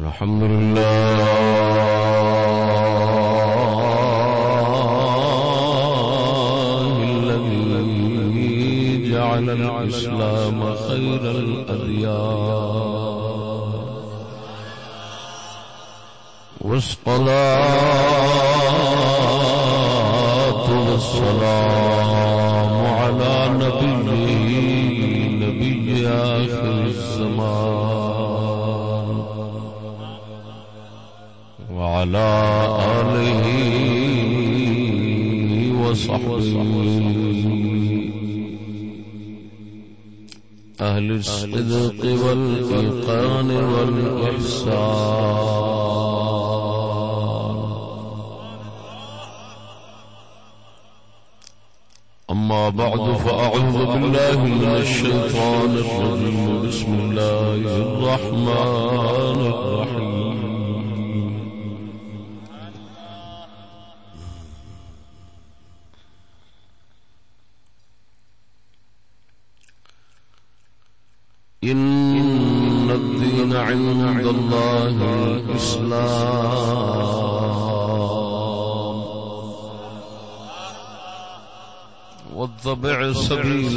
الحمد لله. الذي جعل الإسلام خير الأديان. والصلاة والسلام على نبيه نبي آخر الزمان. وصحبه. أهل الصدق والإيقان والإحسان. أما بعد فأعوذ بالله من الشيطان الرجيم. بسم الله الرحمن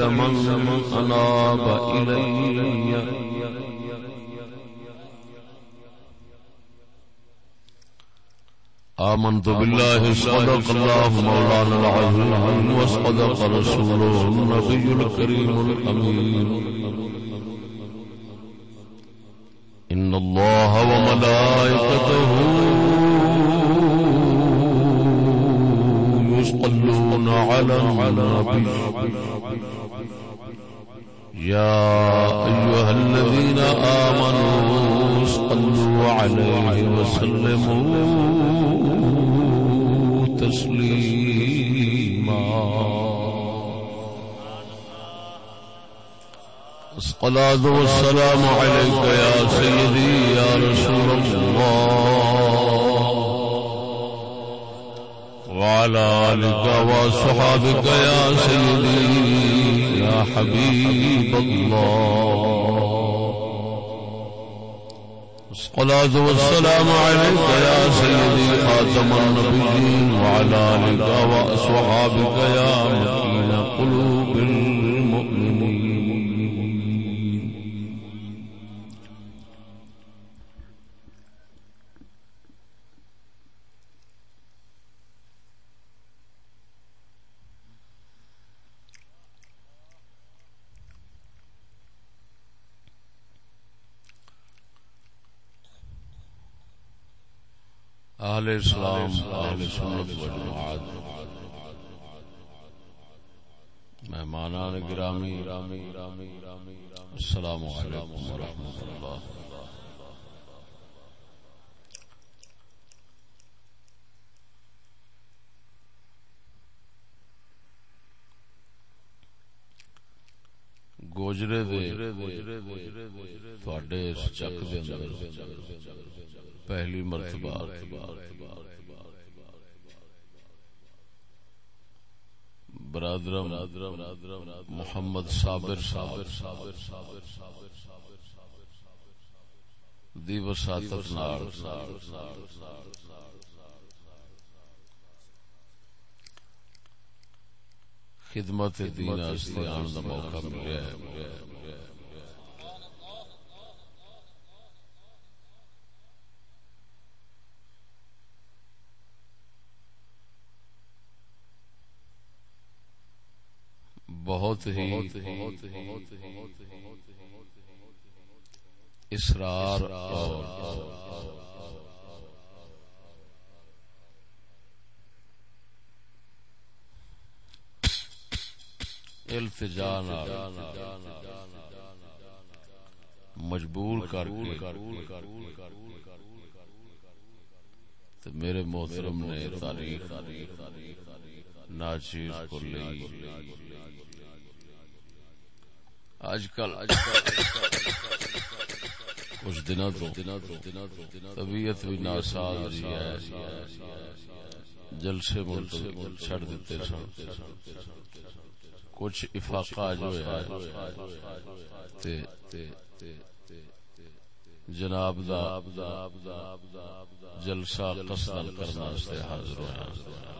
من أناب إلي آمنت بالله صدق الله مولانا العظيم وصدق رسوله النبي الكريم الأمين الصلاة والسلام عليك يا سيدي يا رسول الله وعلى آلك وصحابك يا سيدي يا حبيب الله الصلاة والسلام عليك يا سيدي خاتم النبيين وعلى آلك وأصحابك يا مكين قلوب المؤمنين اہل اسلام اہل سنت و جماعت مہمانان گرامی، السلام علیکم ورحمۃ اللہ. گوجرے دے، تواڈے اس چک دے اندر۔ پہلی مرتبہ۔ برادرم، محمد صابر صابر۔ صابر صابر صابر دی وساطت خدمت دین آن دا موقع ملیا ہے۔ بہت ہی اسرار اور التجا مجبور کر کے میرے محترم نے تاریخ ناچیز کو لی آج کل کچھ دنوں تو طبیعت بھی ناساز رہی ہے۔ جلسے ملک چھڑ دیتے سن۔ کچھ افاقہ جو ہے جناب دا جلسہ قصد کرنا سے حاضر ہویا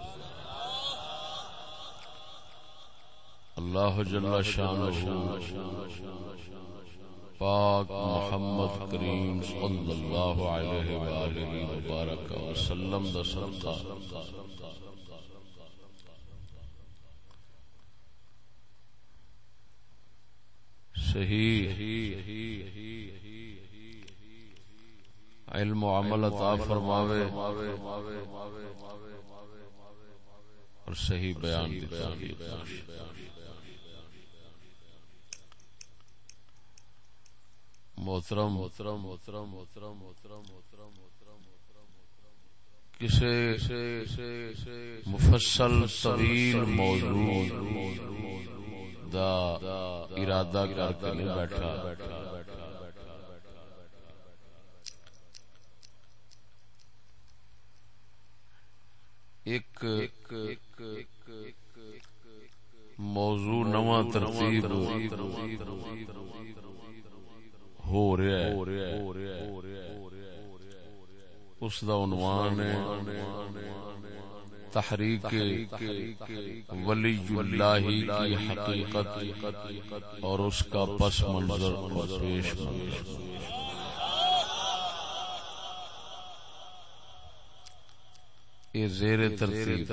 اللہ جل شانہ پاک محمد کریم صلی اللہ علیہ وآلہ وبارک وسلم دا صدقہ۔ صحیح علم و عمل عطا فرماوے اور صحیح بیان دی توفیق۔ محترم محترم محترم محترم محترم محترم کسی مفصل طویل موضوع دا ارادہ کر کے نہیں بیٹھا ایک موضوع نواں ترتیب ہو رہا ہے اس دا عنوان ہے تحریک ولی اللہ کی حقیقت اور اس کا پس منظر اور پیش منظر یہ زیر ترتیب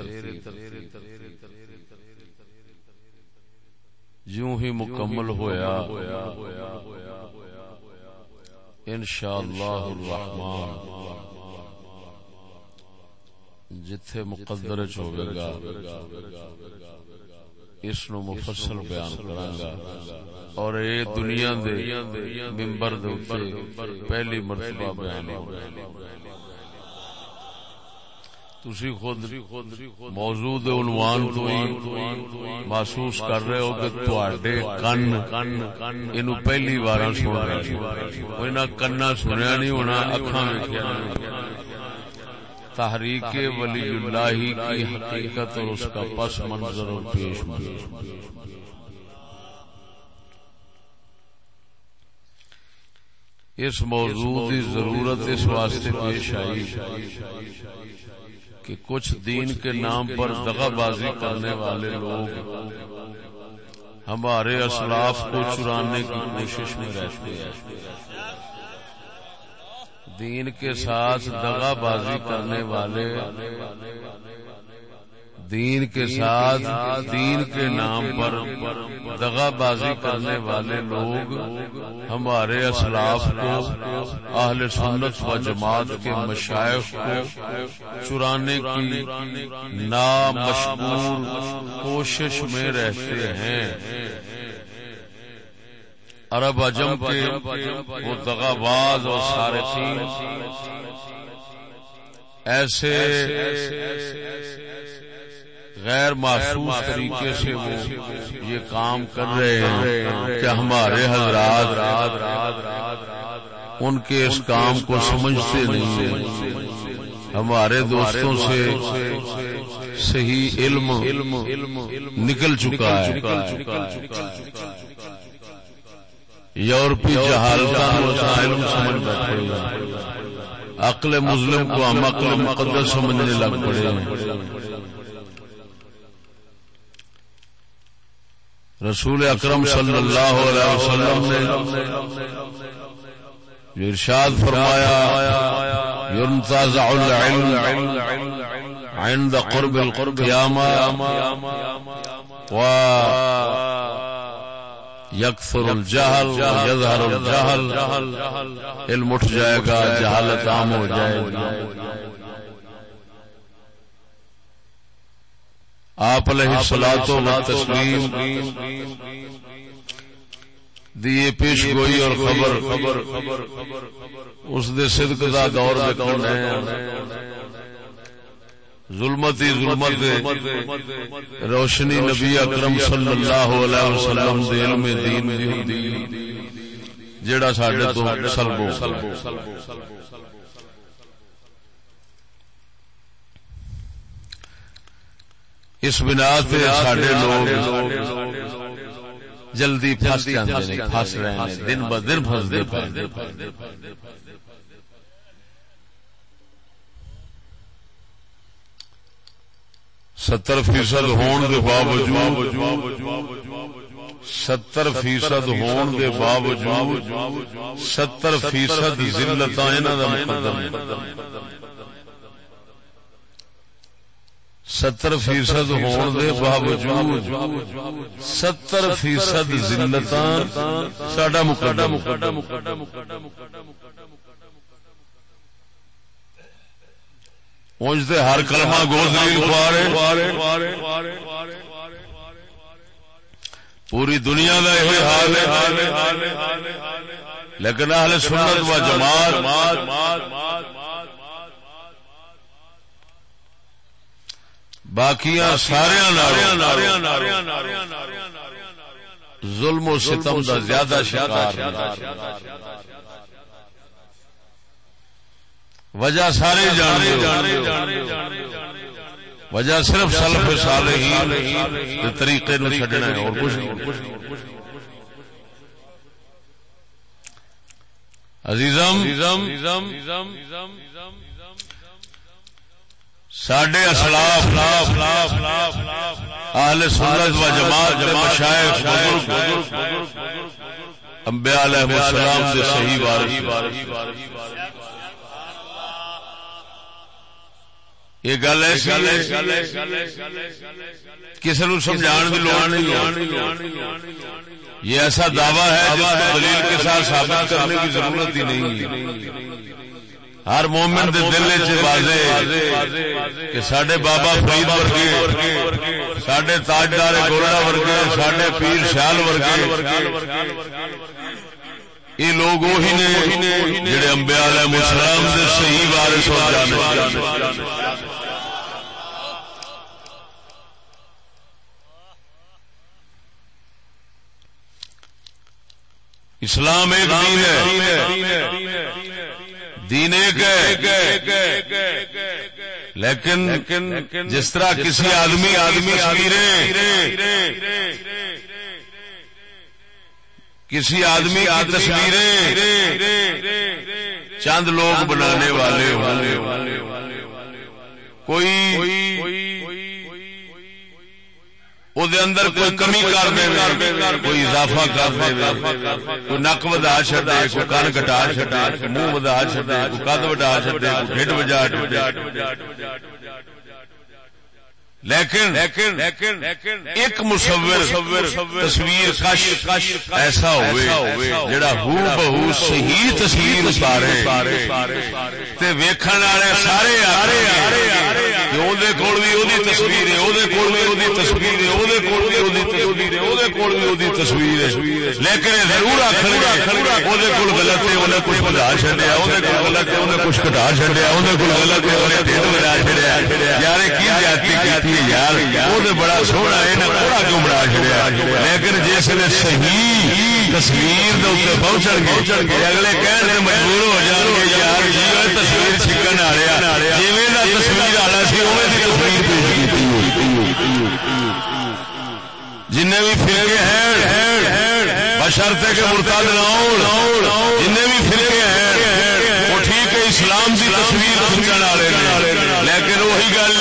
جوں ہی مکمل ہویا انشاءاللہ الرحمن. جتھے مقدر چوگے گا، اس نو مفصل بیان کرانگا اور اے دنیا دے ممبر دے پہلی مرتبہ بیان ہوگا۔ تسی خود موجود عنوان تو ہی محسوس کر رہے ہو کہ تواڈے کن اینو پہلی بار سن رہے کوئی نہ کنا سنیا نہیں ہونا اکھاں ویکھیا تحریک ولی اللہ کی حقیقت اور اس کا پس منظر اور پیش منظر۔ اس موضوع کی ضرورت اس واسطے پیش آئی۔ کہ کچھ دین کے نام پر دغا بازی کرنے والے لوگ ہمارے اسلاف کو چرانے کی کوشش میں رہتے ہیں۔ دین کے ساتھ دغا بازی کرنے والے دین کے ساتھ دین کے نام پر دغا بازی کرنے والے لوگ ہمارے اسلاف کو اہل سنت و جماعت کے مشائف کو چرانے کی نامشکور کوشش میں رہتے ہیں۔ عرب اجم کے وہ دغا باز اور سارے ایسے غیر محسوس طریقے سے وہ یہ کام کر رہے ہیں کہ ہمارے حضرات ان کے اس کام کو سمجھتے نہیں ہیں۔ ہمارے دوستوں سے صحیح علم نکل چکا ہے۔ یورپی جہالت علم سمجھ بیٹھے عقل مسلم کو ہم عقل مقدس سمجھنے لگ پڑے۔ ہیں رسول اکرم صلی اللہ علیہ وسلم نے ارشاد فرمایا ينتزع العلم عند قرب القيامة و يكثر الجهل ويظهر الجهل علم اٹھ جائے گا، جہالت عام ہو جائے گی۔ آپ علیہ تسلیم دیے پیش گوئی اور خبر اس دے صدق دا دور دکھن ظلمت ہی ظلمت روشنی نبی اکرم صلی اللہ علیہ وسلم دے علم دین دی جیڑا ساڈے تو سلبو اس بنا جلدی پھنس پھنس رہے ہیں دن ب دن ستر فیصد ہون دے باوجود ستر فیصد ہون دے باوجود ستر فیصد ذلت انہاں دا مقدم ستر فیصد ہون دے باوجود ستر فیصد ذلت ساڈا مقدم اونج تے ہر کلمہ گوزری پارے پوری دنیا کا یہ حال ہے۔ لیکن اہل سنت و جماعت باقی سارے ظلم و ستم دا زیادہ شکار وجہ سارے جان وجہ صرف سلف صالحین طریقے نو چھڈنا ہے اور کچھ نہیں۔ عزیزم۔ ساڈے اسلاف، اہل سنت و جماعت مشائخ، بزرگ، انبیاء علیہ السلام دے صحیح وارث۔ یہ گل کسی نو سمجھا کی لوڑ نہیں یہ ایسا دعویٰ ہے جو دلیل کے ساتھ ثابت کرنے کی ضرورت ہی نہیں ہے۔ ہر مومن دے دل چ واضح کہ سڈے بابا فرید ورگے سڈے تاجدار گولڈا ورگے سڈے پیر شال ورگے۔ یہ لوگ وہی نے جڑے امبیا مسلم دے صحیح وارث ہو جانے اسلام ایک دین ہے۔ دین ایک ہے۔ لیکن جس طرح کسی آدمی آدمی کسی آدمی کی تصویریں چند لوگ بنانے والے کوئی اندر کوئی کمی کر دے کوئی اضافہ کر دے کوئی نک ودا چڈے کوئی کن کٹا چڈے منہ ودا چڈے کوئی کد وڈا چڈے ڈیڈ وجا لیکن لیکن لیکن ایک مصور تصویر کش ایسا ہوئے جڑا ہو بہو صحیح تصویر اتارے تے ویکھن والے سارے کول بھی وہی تصویر ہے وہ کول بھی وہی تصویر ہے وہ کول بھی وہی تصویر ہے وہ کول بھی وہی تصویر ہے لیکن ضرور آخر وہ کول غلط ہے انہیں کچھ بدا چڈیا وہ غلط ہے انہیں کچھ کٹا چڈیا انہیں کچھ غلط ہے انہیں ڈیڑھ بجا چڑیا یار کی جاتی کی یار، وہ بڑا سونا ہے بڑا کیوں بڑا چڑیا لیکن جس نے صحیح تصویر پہنچ گئے اگلے کہنے مجبور ہو جان گے یار جی تصویر چھکن آ رہا جی تصویر والا سی تصویر پیش کی جن بھی فرے ہیں بشرتے کے مرتاد جن بھی فرے ہیں، وہ ٹھیک ہے، اسلام کی تصویر کھنچن والے لیکن وہی گل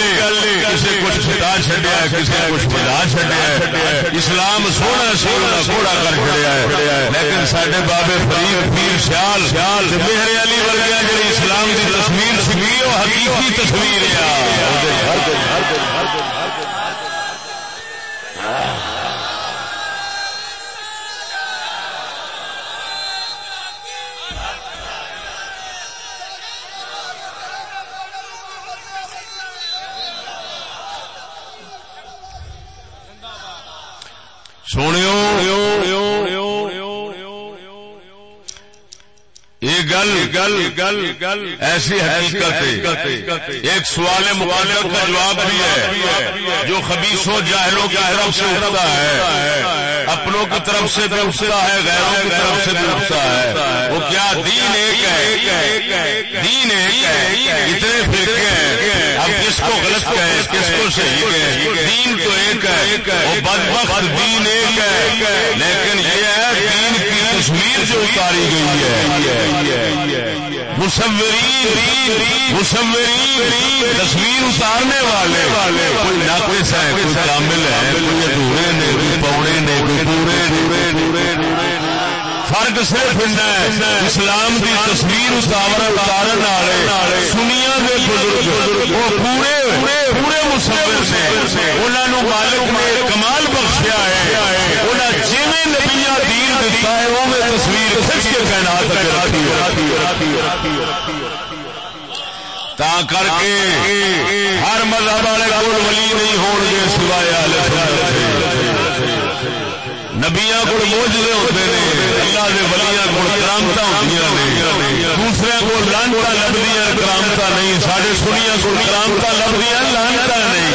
کسی کچھ بتا چڈیا کسی کچھ بتا چڈیا اسلام سونا سونا سونا کر چڑیا ہے۔ لیکن سڈے بابے فرید، پیر سیال سیال میرے علی ورگیا جی اسلام کی تصویر سی، وہ حقیقی تصویر ہے۔ سونے گل گل گل گل ایسی حقیقت ایک سوال مخالف کا جواب بھی ہے جو خبیصوں جاہلوں کی طرف سے اٹھتا ہے۔ اپنوں کی طرف سے بھی اٹھتا ہے غیروں کی طرف سے بھی اٹھتا ہے۔ وہ کیا دین ایک ہے؟ دین ایک ہے۔ اتنے فرقے ہیں۔ اب کس کو غلط کہیں کس کو صحیح کہیں دین تو ایک ہے۔ وہ بدبخت دین ایک ہے۔ لیکن یہ ہے۔ دین کی تصویر جو اتاری گئی ہے۔ مصورین مصورین، تصویر اتارنے والے۔ کوئی نہ کوئی کوئی کامل ہے، کوئی ادھورے نے، کوئی پونے نے، کوئی پورے فرق صرف اسلام کی تصویر اتار اتارن والے سنیا کے بزرگ، وہ پورے پورے مصور سے انہوں نے مالک نے کمال بخشیا ہے۔ جی نبیا دین دیتا ہے وہ میں تصویر کھچ کے کائنات تا کر کے ہر مذہب والے کو ولی نہیں ہون گے سوائے نبیا کو موجودے ہوتے ہیں اللہ کے ولیاں کو کرامت ہوں دوسرے کو لانتا لبدی کرامت نہیں سارے سنیا کو کرامت لبدی لانتا نہیں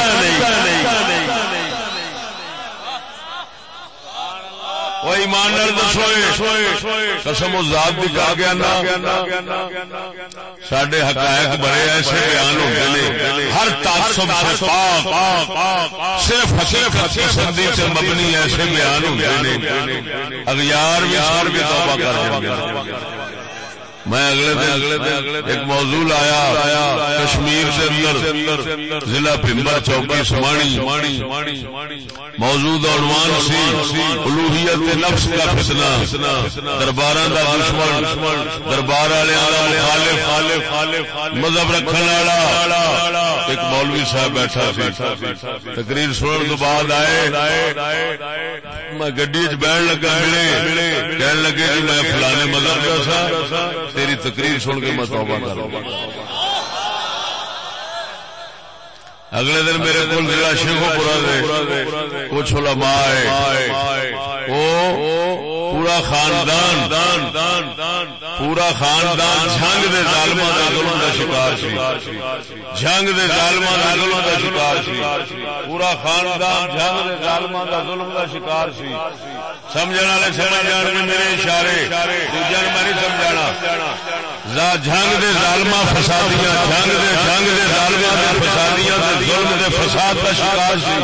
قسم ذات بھی کہا گیا سڈے حقائق بڑے ایسے بیان ہوتے ہیں ہر تعصب صرف سے مبنی ایسے بیان ہوتے ہیں اگیار بھی بھی توبہ کر دن اگلے دن ایک موضوع آیا کشمیر سے اندر ضلع پمبر چوکی سمانی موجود عنوان سی الوحیت نفس کا فتنہ دربار دربار مذہب رکھنے والا۔ ایک مولوی صاحب بیٹھا سی۔ تقریر سننے تو بعد آئے میں گڈی چ بہن لگا ملے کہنے لگے جی میں فلانے مذہب کا سا۔ تیری تقریر سن کے میں توبہ کر اگلے دن میرے کو ضلع شیخو پورا دے۔ کچھ علماء آئے۔ وہ پورا خاندان پورا خاندان جنگ دے ظالما دا ظلم دا شکار سی۔ جنگ دے ظالما دا ظلم دا شکار سی۔ پورا خاندان جنگ دے ظالما دا ظلم دا شکار سی۔ سمجھن والے سمجھ جان گے میرے اشارے دوجا میں نہیں سمجھانا۔ جنگ دے ظالما فسادیاں جنگ دے جنگ دے ظالما دے فسادیاں دے ظلم دے فساد دا شکار سی۔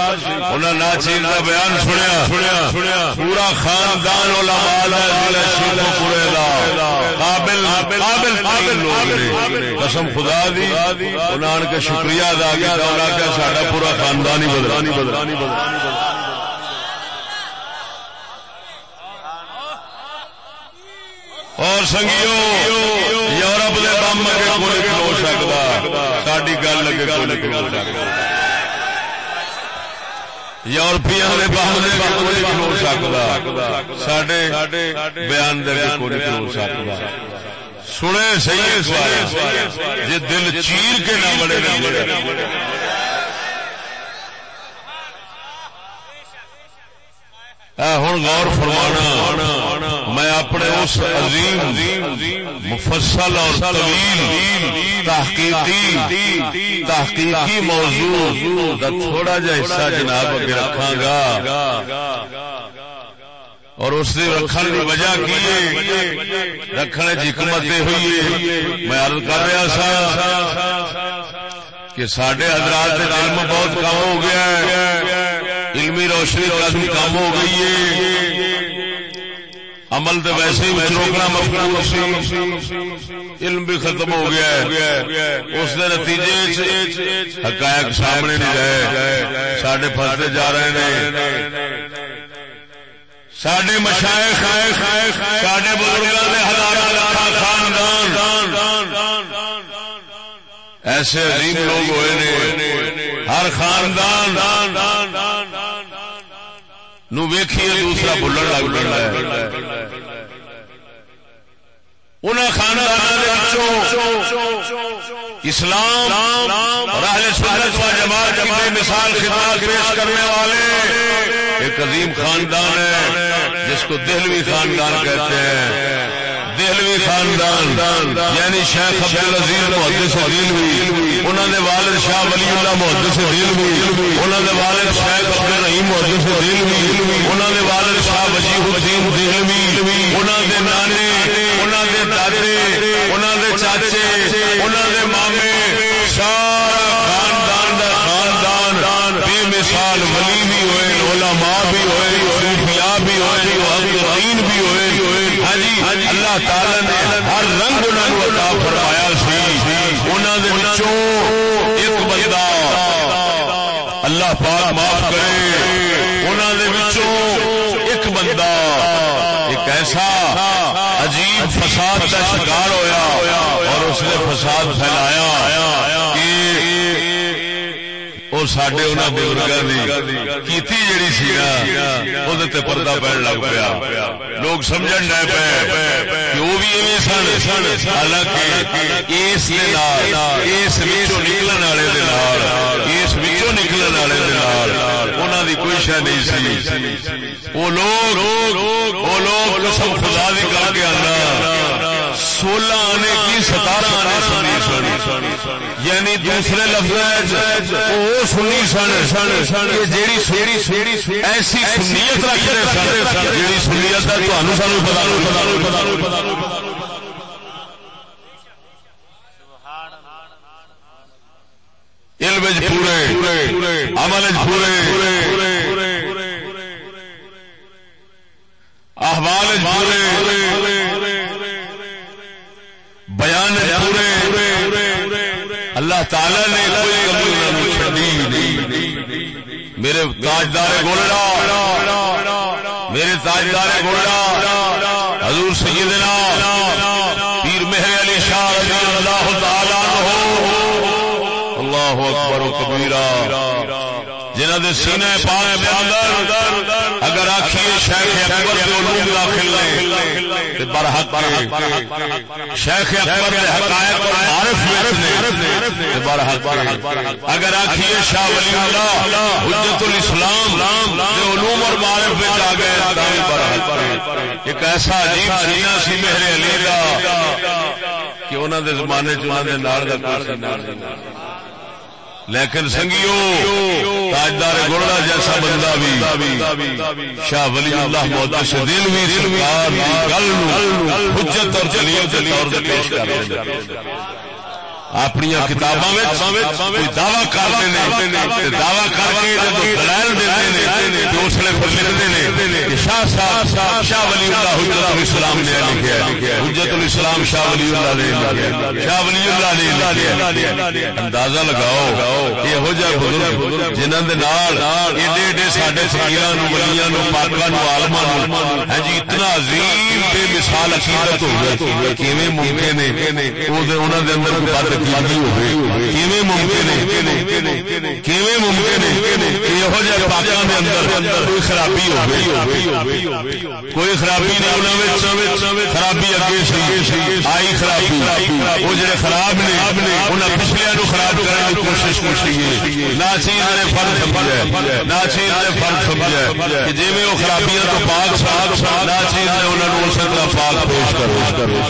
انہاں ناچیز دا بیان سنیا۔ پورا خاندان علماء قسم خدا دی انہوں کے شکریہ ادا کیا انہوں نے سارا پورا خاندان ہی بدلانی بدلانی بدلانی اور سنگیو، یورپ کے بم اگے کوئی نہیں ہو سکتا ساری گل اگے کوئی نہیں ہو سکتا یورپیا کوئی نہیں ہو سکتا۔ بیان دے کوئی نہیں ہو سکتا۔ سنے صحیح جی دل چیر کے نہ بڑے نہ بڑے ہوں غور فرمانا، میں اپنے اس عظیم، مفصل اور طویل تحقیقی تحقیقی موضوع کا تھوڑا جا حصہ جناب اگے رکھا گا۔ اور اس نے رکھنے کی وجہ کی رکھنے کی حکمت ہوئی ہے، میں عرض کر رہا سا کہ سڈے حضرات علم بہت کم ہو گیا ہے۔ علمی روشنی کا بھی کم ہو گئی ہے۔ عمل تو ویسے ہی روکنا مفہوم علم بھی ختم ہو گیا ہے۔ اس کے نتیجے حقائق سامنے نہیں رہے۔ سڈے فستے جا رہے ہیں سڈے مشائے سڈے بزرگوں نے ہزار خاندان۔ ایسے عظیم لوگ ہوئے نے۔ ہر خاندان۔ نو ویکھیے دوسرا بلن لگ پڑا ان خاندان اسلام اور اہل سنت و جماعت کی مثال خدمات پیش کرنے والے ایک عظیم خاندان ہے جس کو دہلوی خاندان کہتے ہیں۔ دہلوی خاندان یعنی شیخ عبد العزیز محدث دلوی انہوں نے والد شاہ ولی اللہ محدث دلوی انہوں نے والد شیخ عبد الرحیم محدث دلوی انہوں نے والد شاہ وجیہ الدین دلوی انہوں نے نانے انہوں نے دادے انہوں نے چاچے انہوں نے مامے، سارا اللہ تعالی نے ہر رنگ عطا فرمایا سی۔ ایک بندہ، اللہ پاک معاف کرے۔ انہوں ایک بندہ، ایک ایسا عجیب فساد کا شکار ہویا اور اس نے فساد پھیلایا۔ سڈے انہوں بزرگوں کی جیڑی سی نا وہ پردہ پہن لگ پیا لوگ سمجھ نہ پے کہ وہ بھی ایویں سن سن حالانکہ اس اس نکلن والے اس نکلن والے انہوں دی کوئی شہ نہیں سی وہ لوگ وہ لوگ قسم خدا دی کر کے آنا سولہ آنے کی ستارہ آنے سنی سنی یعنی دوسرے لفظ وہ سنی سن۔ سن جیڑی سیڑی سیڑی ایسی سنیت رکھ رہے سن، جیڑی سنیت ہے تو انو سانو پتا پتا پتا پتا علم پورے، عمل پورے۔ احوال پورے۔ بیان پورے۔ اللہ تعالی نے کوئی کمی میرے تاجدار گولڑا، میرے تاجدار گولڑا، حضور سیدنا پیر مہر علی شاہ رضی اللہ تعالی اللہ اکبر و کبیرہ۔ جنہ دے سینے پانے باندر اگر آخیے شیخ اکبر کے علوم داخل برحق شیخ اکبر حقائق اور معرف نے برحق اگر آخیے شاہ ولی اللہ حجت الاسلام کے علوم اور معرف میں گئے برحق ایک ایسا عجیب سینہ سی مہر علی کا کہ انہوں نے زمانے چنہ نار دا کوئی سینہ لیکن سنگیو، تاجدار گوڑا جیسا بندہ بھی، شاہ ولی اللہ موتا سے دل بھی سرکار گل حجت اور جلیل کے طور پر پیش کر رہے ہیں۔ اپنی کتاباں دعوی کرتے ہیں دعوی کر کے جب دلائل دیتے ہیں اس لکھتے ہیں شاہ صاحب، شاہ ولی اللہ حجت الاسلام نے لکھا حجت الاسلام شاہ ولی اللہ نے لکھا شاہ ولی اللہ نے لکھا اندازہ لگاؤ بزرگ جنہوں کے نال ایڈے ایڈے فقیراں نو ولیاں نو پاکاں نو عالماں نو ہاں جی اتنا عظیم بے مثال عقیدت کیویں ممکن ہے او دے انہاں دے اندر کوئی بات خرابی کوئی خرابی خرابی آئی خرابی۔ وہ جڑے خراب نے پچھلے نو خراب کرنے کی کوشش کی نہ چیز نے فرق سمجھا نہ نے فرق سمجھا کہ جی وہ خرابیاں تو پاک نہ چیز نے انہوں اس طرح پاک پیش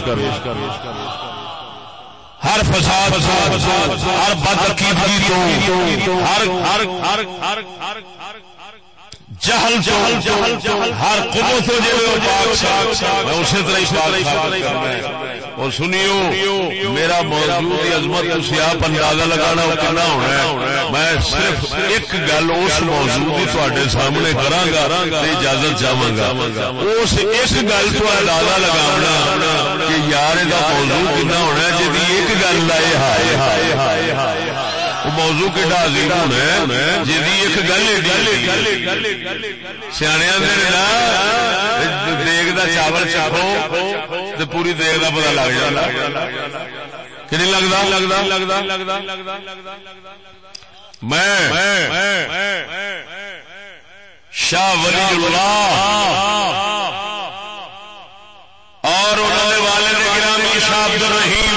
کرو ہر فساد ہر بد تو ہر ہر ہر ہر ہر جہل جہل جہل جہل ہر ہو جائے میں اسی طرح بات اور سنیو میرا موضوع عظمت تھی آپ اندازہ لگانا وہ کہنا ہونا ہے۔ میں صرف ایک گل اس موضوع کی تھوڑے سامنے کرا گا اجازت چاہوں گا۔ اس ایک گل تو اندازہ لگانا کہ یار کا موضوع کنا ہونا ہے جی ایک گل لائے ہائے ہائے ہائے ہائے۔ موضوع کہڑا عظیم ہونا ہے جی ایک گل سیاح دیگ کا چاول چاہو تو پوری دیگ کا پتا لگ جائے کہ نہیں لگتا لگتا لگتا لگتا لگتا لگتا میں، شاہ ولی اللہ اور انہوں نے والد گرامی شاہ عبد الرحیم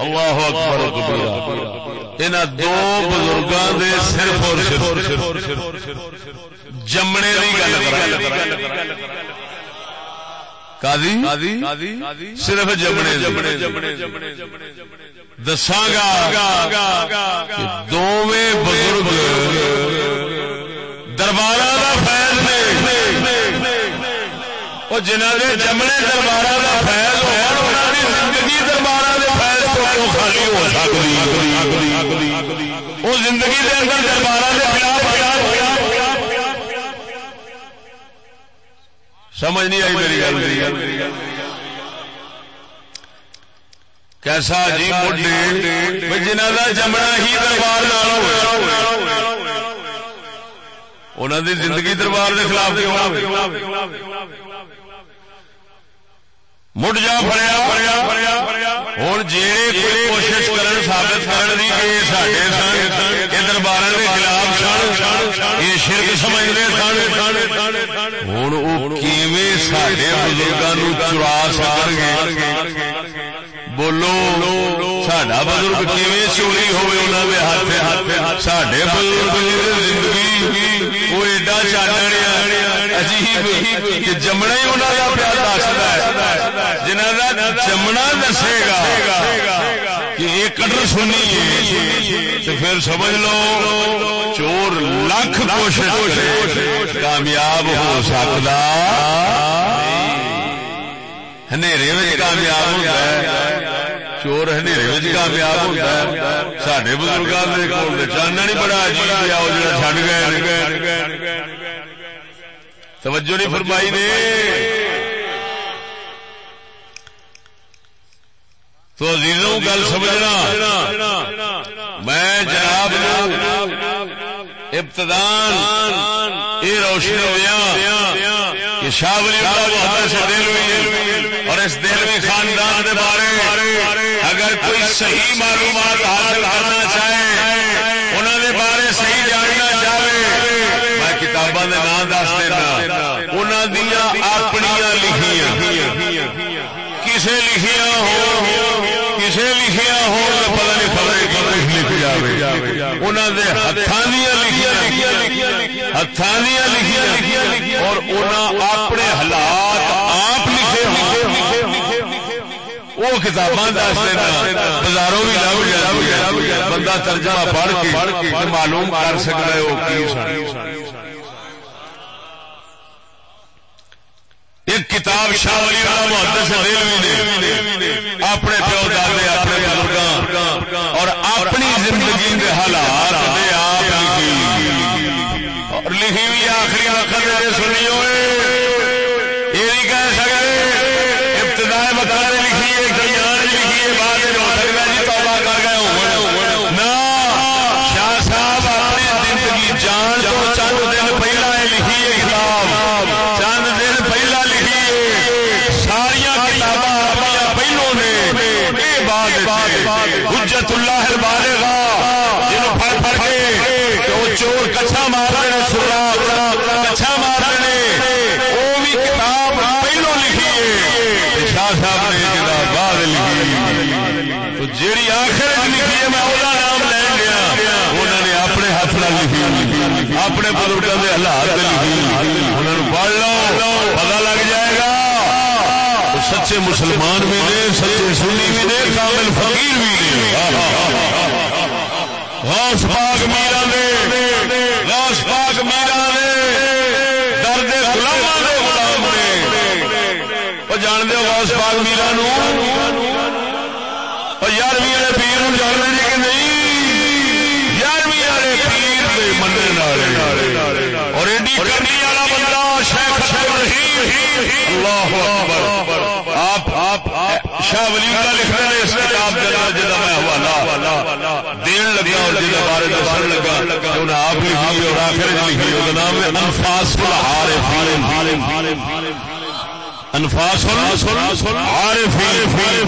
اللہ اکبر کبیرہ۔ ان دو بزرگوں کے صرف اور صرف۔ جمنے کی صرف جمنے دساگا دونوں بزرگ دربار کا فیض جنہوں نے جمنے دربار کا فیض ہوا زندگی دربار خالی ہو سکتی وہ زندگی کے اندر دربار کے خلاف سمجھ نہیں آئی میری گل جی۔ کیسا جی موڈے جنہ کا جمنا ہی دربار انہوں دی زندگی دربار کے خلاف مٹ جا فریا فریا فریا ہوں جی کوشش کرن ثابت کرن دی کہ ساڈے سن یہ دربار کے خلاف سن یہ شرک سمجھتے سن ہوں وہ کیویں ساڈے بزرگوں چرا سکن گے بولو سڈا بزرگ کیویں چوری ہوئے انہوں نے ہاتھ سڈے بزرگ زندگی وہ ایڈا چاٹن عجیب کہ جمنا ہی انہوں کا پیار دستا ہے جنہ کا جمنا دسے گا کہ یہ کٹر سنی ہے تو پھر سمجھ لو چور لاکھ کوشش کامیاب ہو سکتا کامیاب ہوتا ہے چور ہنیرے کامیاب ہوتا ہے سڈے بزرگوں کے کول چاننا نہیں بڑا توجہ نہیں فرمائی نے تو عزیزوں گل سمجھنا میں جناب ابتدان، یہ روشنی ہوا کہ شاہ ولی اللہ محمد سے دل ہوئی، اور اس دلوی خاندان کے بارے، اگر کوئی صحیح معلومات حاصل کرنا چاہے، انہوں نے بارے صحیح جاننا چاہے، میں کتاباں کے نام دس دینا انہوں دیا اپنی لکھیاں، کسے لکھیاں ہو کسے لکھیاں ہو تو پتہ نہیں خبر خبر لکھ جائے انہوں نے ہاتھوں دیا لکھیاں ہاتھوں دیا لکھیاں۔ اور انہوں اپنے حالات آپ لکھے وہ کتاباں بازاروں بھی لگ بندہ ترجمہ پڑھ کے معلوم کر سکتا ہے وہ کی ایک کتاب شاہ ولی اللہ محدث ریلوی نے اپنے پیو دادے، اپنے بزرگ اور اپنی زندگی کے حالات دے آپ لکھی۔ اور لکھی ہوئی آخری آخر وقت سنی ہوئے۔ یہ نہیں کہہ سکتے ابتدائے مکان لکھی ہے کلیان لکھی ہے، بعد میں ہو سکتا جی توبہ کر گئے ہوں۔ نہ شاہ صاحب اپنی زندگی جان تو چند دن پہلا لکھی ہے کتاب چند دن پہلا لکھی ہے ساریا کتاباں اپنی پہلو نے یہ بات حجت اللہ البالغہ جنہوں پڑھ پڑھ کے کہ وہ چور کچھا مار رہے ہیں سرا کچھا مار رہے ہیں وہ بھی کتاب پہلو لکھی ہے شاہ صاحب نے کتاب بعد لکھی تو جیڑی آخر لکھی ہے میں وہ نام لے گیا انہوں نے اپنے ہاتھ نہ لکھی اپنے بزرگوں کے حالات لکھی انہوں نے پڑھ لو پتا لگ جائے گا سچے مسلمان بھی نے، سچے سنی بھی نے، کامل فقیر بھی نے۔ غوث پاک میرا نے غوث پاک میرا نے درد غلاماں دے غلام نے۔ او جان دے غوث پاک میرا نو۔ او یارویں والے پیر نو جان دے جی کہ نہیں۔ یارویں والے پیر دے مننے والے اور ایڈی کرنی والا بندہ شیخ شیخ رحیم اللہ اکبر۔ شاہ ولی اللہ لکھ رہے ہیں اس کتاب کے اندر جدا میں حوالہ دین لگا اور جدا بارے دسن لگا۔ انہیں آپ لکھی اور آخر لکھی اور نام ہے انفاس الحارفین انفاس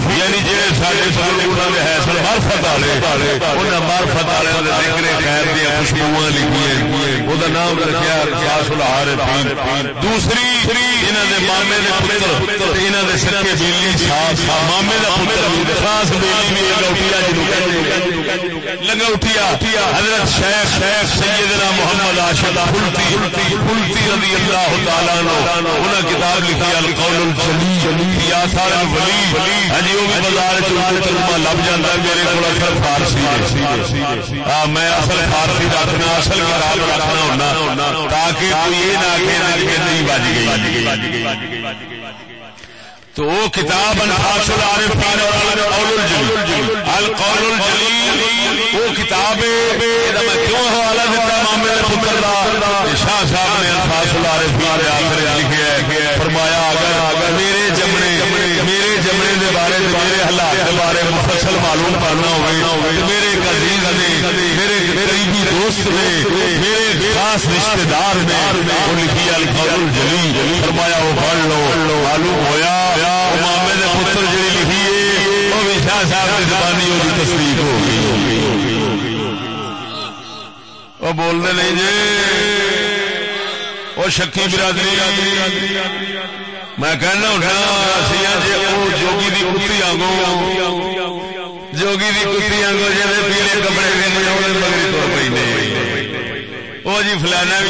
یعنی سارے بزرگ ہے سر والے والے ذکر خیر لکھی وہ نام انفاس الحارفین دوسری مامے کے پتر انہوں نے سکے بیلی صاحب مامے کا پتر خاص بیلی بھی لگوٹیا لگوٹیا حضرت شیخ شیخ سیدنا محمد آشد پلتی پلتی رضی اللہ تعالیٰ انہیں کتاب لکھی القول میں اصل فارسی رکھنا اصل کتاب رکھنا تاکہ یہ نہ نہیں بج گئی۔ تو وہ کتاب انحاس العارفین اور القول الجلیل، وہ کتاب میں کیوں حوالہ دیتا مامے پتر دا شاہ صاحب نے الفاظ العارفین آخر لکھیا ہے فرمایا، اگر بارے مفصل معلوم کرنا ہوئے میرے عزیز نے، میرے قریبی دوست نے، میرے خاص رشتے دار نے، وہ لکھی الفاظ الجلی فرمایا، وہ پڑھ لو، معلوم ہویا مامے نے پتر جی لکھی ہے، وہ بھی شاہ صاحب کی زبانی وہ تصدیق ہو گئی۔ وہ بولنے نہیں جی وہ شکی برادری میں کہنا ہوں ہونا جی، جوگی دی کتی آگو جوگی دی کتی آگو جی پیلے کپڑے وہ جی فلانا بھی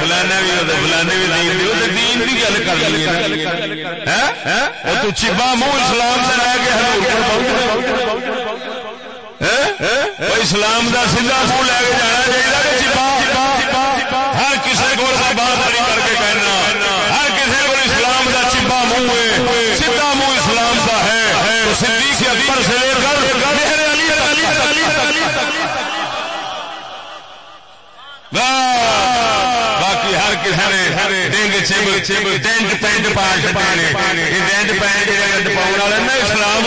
فلانا بھی فلانے بھی دین کی گل کر ہاں؟ تو چبا منہ اسلام سے رہ کے ہاں؟ اسلام کا سیدھا منہ لے کے جانا چاہیے ہر کسی کو بات باقی ٹینٹ پینٹ پا چکے ٹینٹ پینٹ پاؤ والے نا، اسلام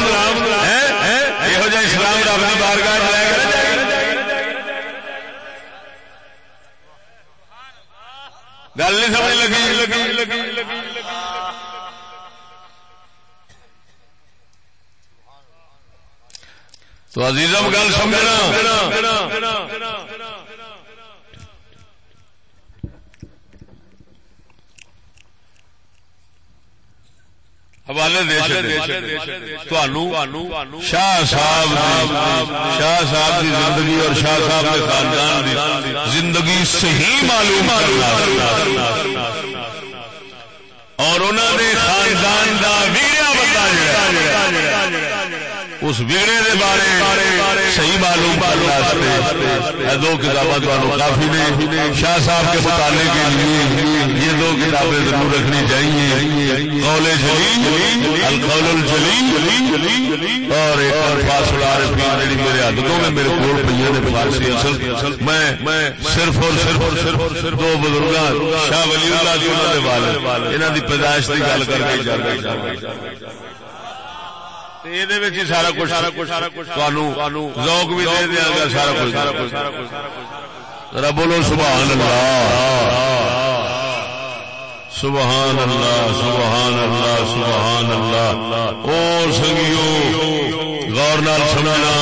یہ اسلام رب کی بارگاہ لے گل نہیں سمجھ لگی لگی لگی لگی؟ تو عزیزم گل سمجھنا۔ حوالے شاہ صاحب شاہ صاحب کی زندگی اور شاہ صاحب کے خاندان زندگی صحیح معلوم اور انہوں نے خاندان کا ویریا بتا اس ویڑے دے بارے صحیح معلوم کرنا دو کتابیں کافی نے۔ شاہ صاحب کے مطالعے کے لیے یہ دو کتابیں ضرور رکھنی چاہیے۔ قول جلی القول الجلی اور ایک الفاظ العارفین میرے عددوں میں میرے کول پہ نے فارسی اصل۔ میں صرف اور صرف دو بزرگ شاہ ولی اللہ جی انہوں نے والے انہوں کی پیدائش کی گل کر کے جا رہا سارا کچھ سارا کچھ سارا کچھ ذوق بھی دے دیا گا سارا کچھ سارا کچھ سارا کچھ ذرا بولو سبحان اللہ سبحان اللہ سبحان اللہ سبحان اللہ اور سنگیو غور نال سننا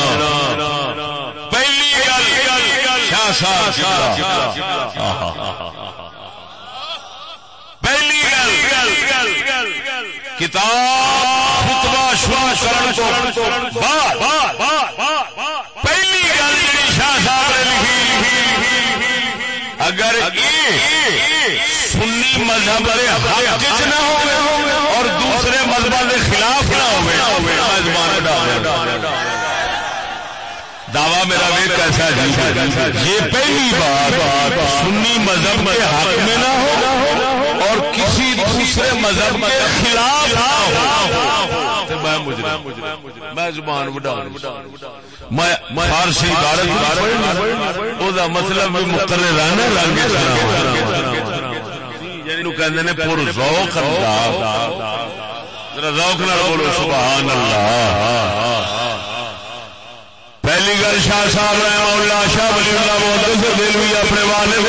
پہلی گل شاہ صاحب پہلی گل، کتاب، خطبہ شروع کرن تو پہلی گل جی شاہ صاحب نے لکھی، اگر سنی مذہب نہ ہو اور دوسرے مذہب کے خلاف نہ ہو دعوی میرا بھی کیسا جی یہ پہلی بار سنی مذہب کے حق میں نہ ہو دوسرے مذہب کے خلاف میں زبان فارسی مطلب رنگ بولو سبحان اللہ پہلی گل شاہ صاحب رحمہ اللہ شاہ ولی اللہ محدث دلوی اپنے والد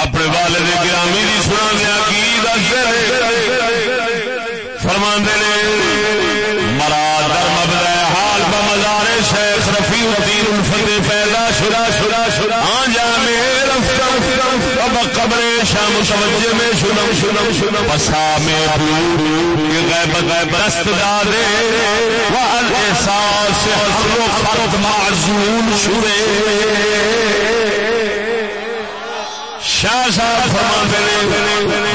اپنے والد گرامی کی سنا دیا کی فرما نے، مرا مراد مبد حال بمزار شیخ رفیع الدین الفتح پیدا شرا شرا شرا ہاں جا قبر شام توجہ میں شنم شنم شنم۔ بسا میں پور غیب غیب دست دارے و الاحساس حر و فرد معزول شرے شاہ صاحب فرما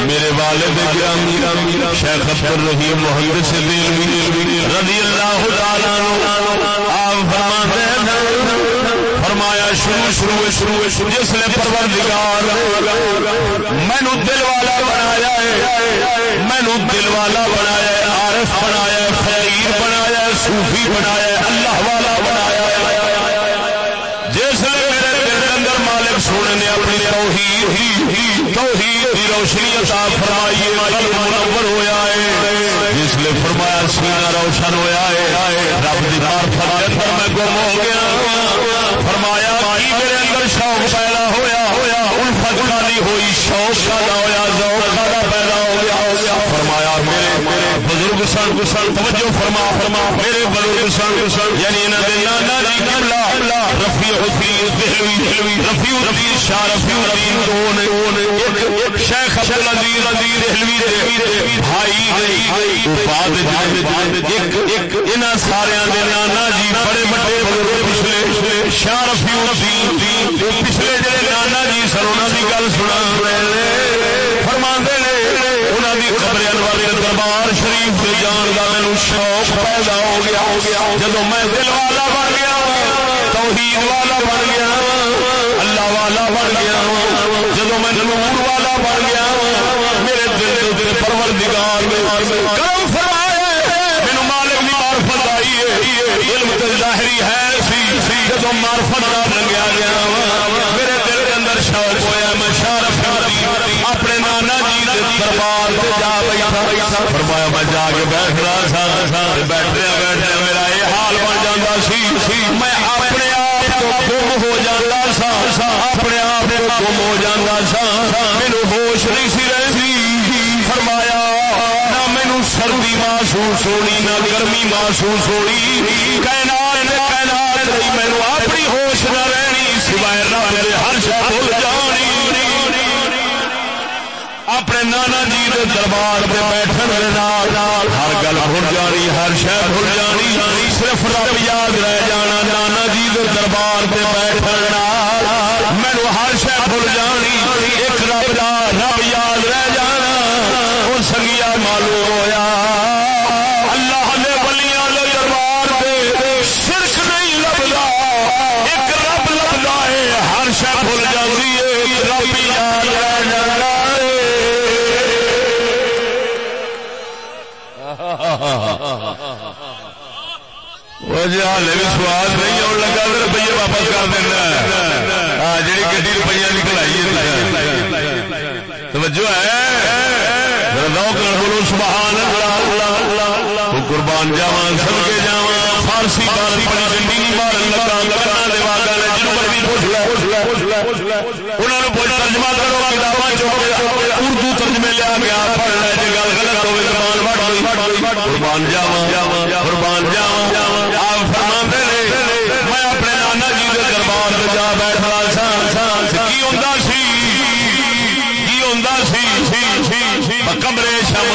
میرے والد گرامی، شیخ عبد الرحیم محمد سے رضی اللہ تعالی آپ فرما فرمایا شروع شروع شروع شروع جس نے پروردگار مینو دل والا بنایا ہے، مینو دل والا بنایا ہے، عارف بنایا ہے، فقیر بنایا ہے، صوفی بنایا ہے، اللہ والا بنایا توحید روشنی عطا فرمائیے، قلب منور ہویا ہے۔ جس نے فرمایا سینہ روشن ہویا ہے، رب دی معرفت دے اندر میں گم ہو گیا۔ فرمایا، کی میرے اندر شوق پیدا ہویا؟ ہویا الفت خالی ہوئی، شوق پیدا ہویا، ذوق پیدا پیدا ہو گیا۔ فرمایا، میرے بزرگ سن سن، توجہ فرما فرما، میرے رفیع شاہ رفیع شیخ عبد العزیز عزیز دہلوی بھائی بعد ایک انہاں سارے دے نانا جی بڑے بڑے پچھلے شاہ رفیع الدین پچھلے جڑے نانا جی سن انہاں دی گل سنا فرماندے نے انہاں دی دربار شریف دے جان دا مینوں شوق پیدا ہو گیا ہو گیا جدوں میں دل والا بن گیا توحید والا بن گیا، اللہ والا بن گیا۔ جدوں میں نور والا بن گیا، میرے دل دے کرم مالک معرفت آئی ہے۔ علم ظاہری ہے سی۔ معرفت رنگیا گیا، میرے دل دے اندر شوق ہویا، میں شارف اپنے نانا جی دربار جا بیٹھا۔ فرمایا، میں جا کے بیٹھ رہا سا۔ بیٹھے محسوس ہونی نہ گرمی محسوس ہونی کہنا کہنا مینو اپنی ہوش نہ رہنی سوائے رب دے ہر شہ بھول جانی اپنے نانا جی کے دربار میں بیٹھن ہر گل بھول جانی ہر شہ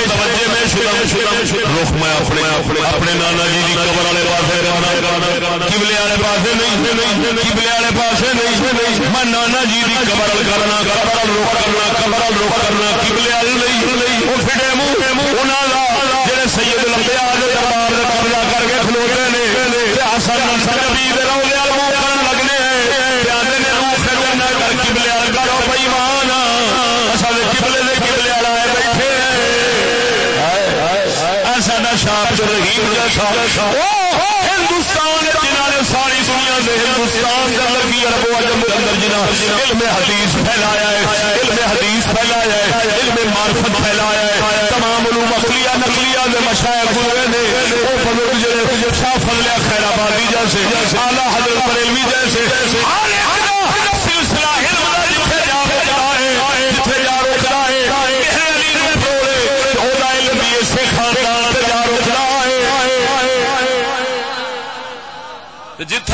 کمرے میں شدم رخ میں اپنے اپنے اپنے نانا جی دی قبر والے پاسے رہنا قبلے والے پاسے نہیں قبلے والے پاسے نہیں میں نانا جی دی قبر کرنا قبر رخ کرنا قبر رخ کرنا قبلے والے نہیں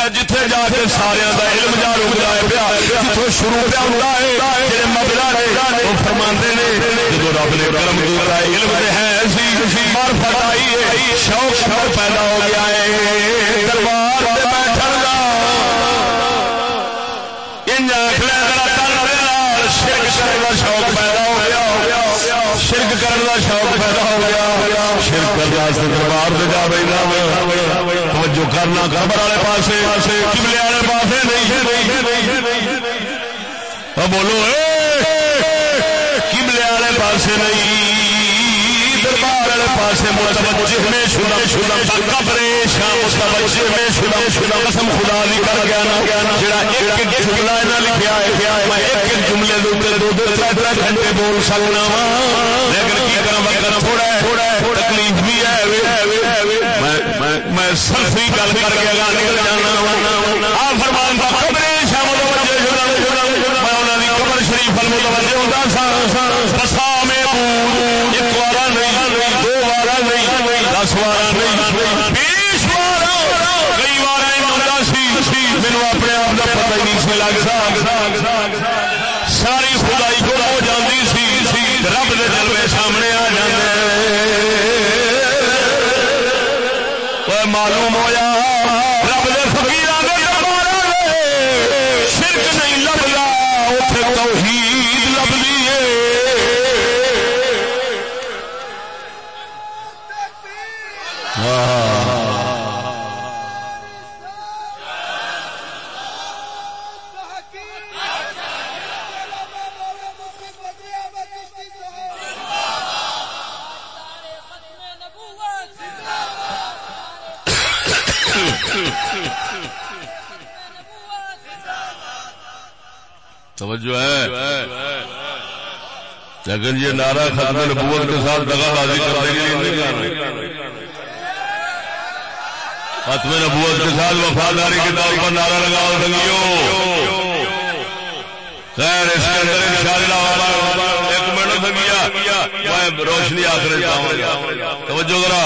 جتھے جا کے سارے کا علم جا رکتا ہے پیا جتوں شروع پہ ہوتا ہے جی مبلا نے وہ فرماندے نے جب رب نے کرم کیا علم نے ہے سی معرفت آئی ہے، شوق شوق پیدا ہو گیا ہے۔ دربار سے بیٹھن کا انج آخر شرک کرنے کا شوق پیدا ہو گیا۔ شرک کرنے کا شوق پیدا ہو گیا۔ شرک کرن کرنے دربار سے جا رہی توجہ کرنا خبر والے پاسے کملے والے پاسے نہیں بولو کملے والے پاسے نہیں، دربار والے پاسے متوجہ میں شدہ شدہ قبرے شام متوجہ میں شدہ شدہ قسم خدا دی کر گیا نا، جڑا ایک جملہ نہ لکھیا ہے، میں ایک جملے دے اوپر دو دو تر تر گھنٹے بول سکنا وا، لیکن کی کراں وقت تھوڑا ہے، تکلیف بھی ہے میں قتل کر کے نکل جانا آ فرمان تھا قبر میں قبر شریف سا بسا میں ایک بارہ نہیں دو بارہ نہیں دس بارہ نہیں بیس کئی بار ہوتا سی مینو اپنے آپ کا پتہ ہی نہیں سی لگتا معلوم ہوا توجہ ہے، لیکن یہ نعرہ ختم نبوت کے ساتھ دگا بازی کرنے کے لیے نہیں کر رہے۔ ختم نبوت کے ساتھ وفاداری کے طور پر نعرہ لگاؤ سنگیو۔ خیر، اس کے اندر انشاءاللہ ایک منٹ سنگیا، میں روشنی آخر چاہوں توجہ ذرا،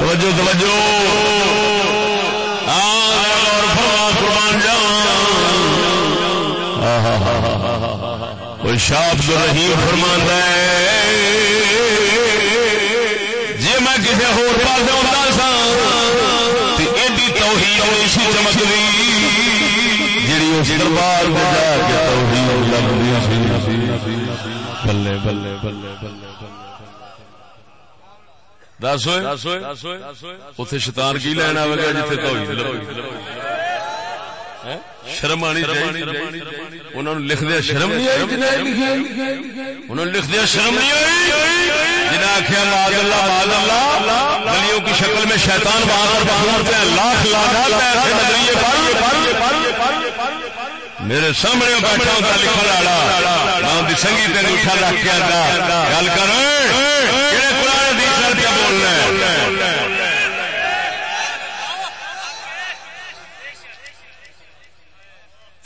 توجہ توجہ۔ ہاں اور فرمان قربان جاؤں شاپ ہے جی میں کسی ہور پاس ہوتا سا ایڈی جڑی اس دربار میں جا کے سی۔ بلے بلے بلے بلے دس ہوئے؟ شیطان کی لینا آئے گا جیتے توحید شرم آنی چاہیے انہوں نے لکھ دیا شرم نہیں آئی انہوں نے لکھ دیا شرم نہیں آئی. جنہیں آخیا ماد اللہ ماد اللہ. گلیوں کی شکل میں شیطان باہر باہر ہیں لاکھ لاکھ میرے سامنے بیٹھا ہوتا لکھن والا. نام دی سنگی تین اٹھا رکھ کے گل کر. قرآن دی سر کیا بولنا ہے؟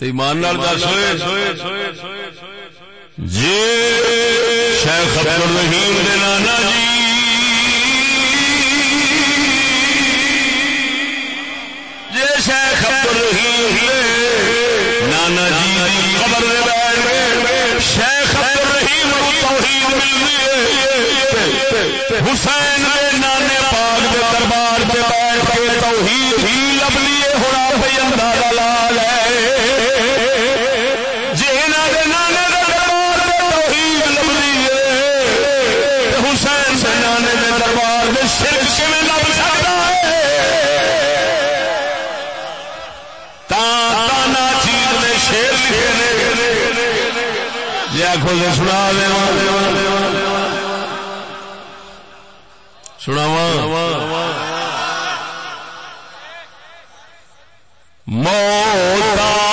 ایمان دس جی شیخ عبد الرحیم دے نانا جی جی شیخ عبد الرحیم نانا جی خبر دے بیٹھ شیخ عبد الرحیم توحید ہے۔ حسین دے نانے پاک دے دربار پہ بیٹھ کے توحید ہی لب لیے ہونا پہ اندازہ لال ہے سنا سناوا موتا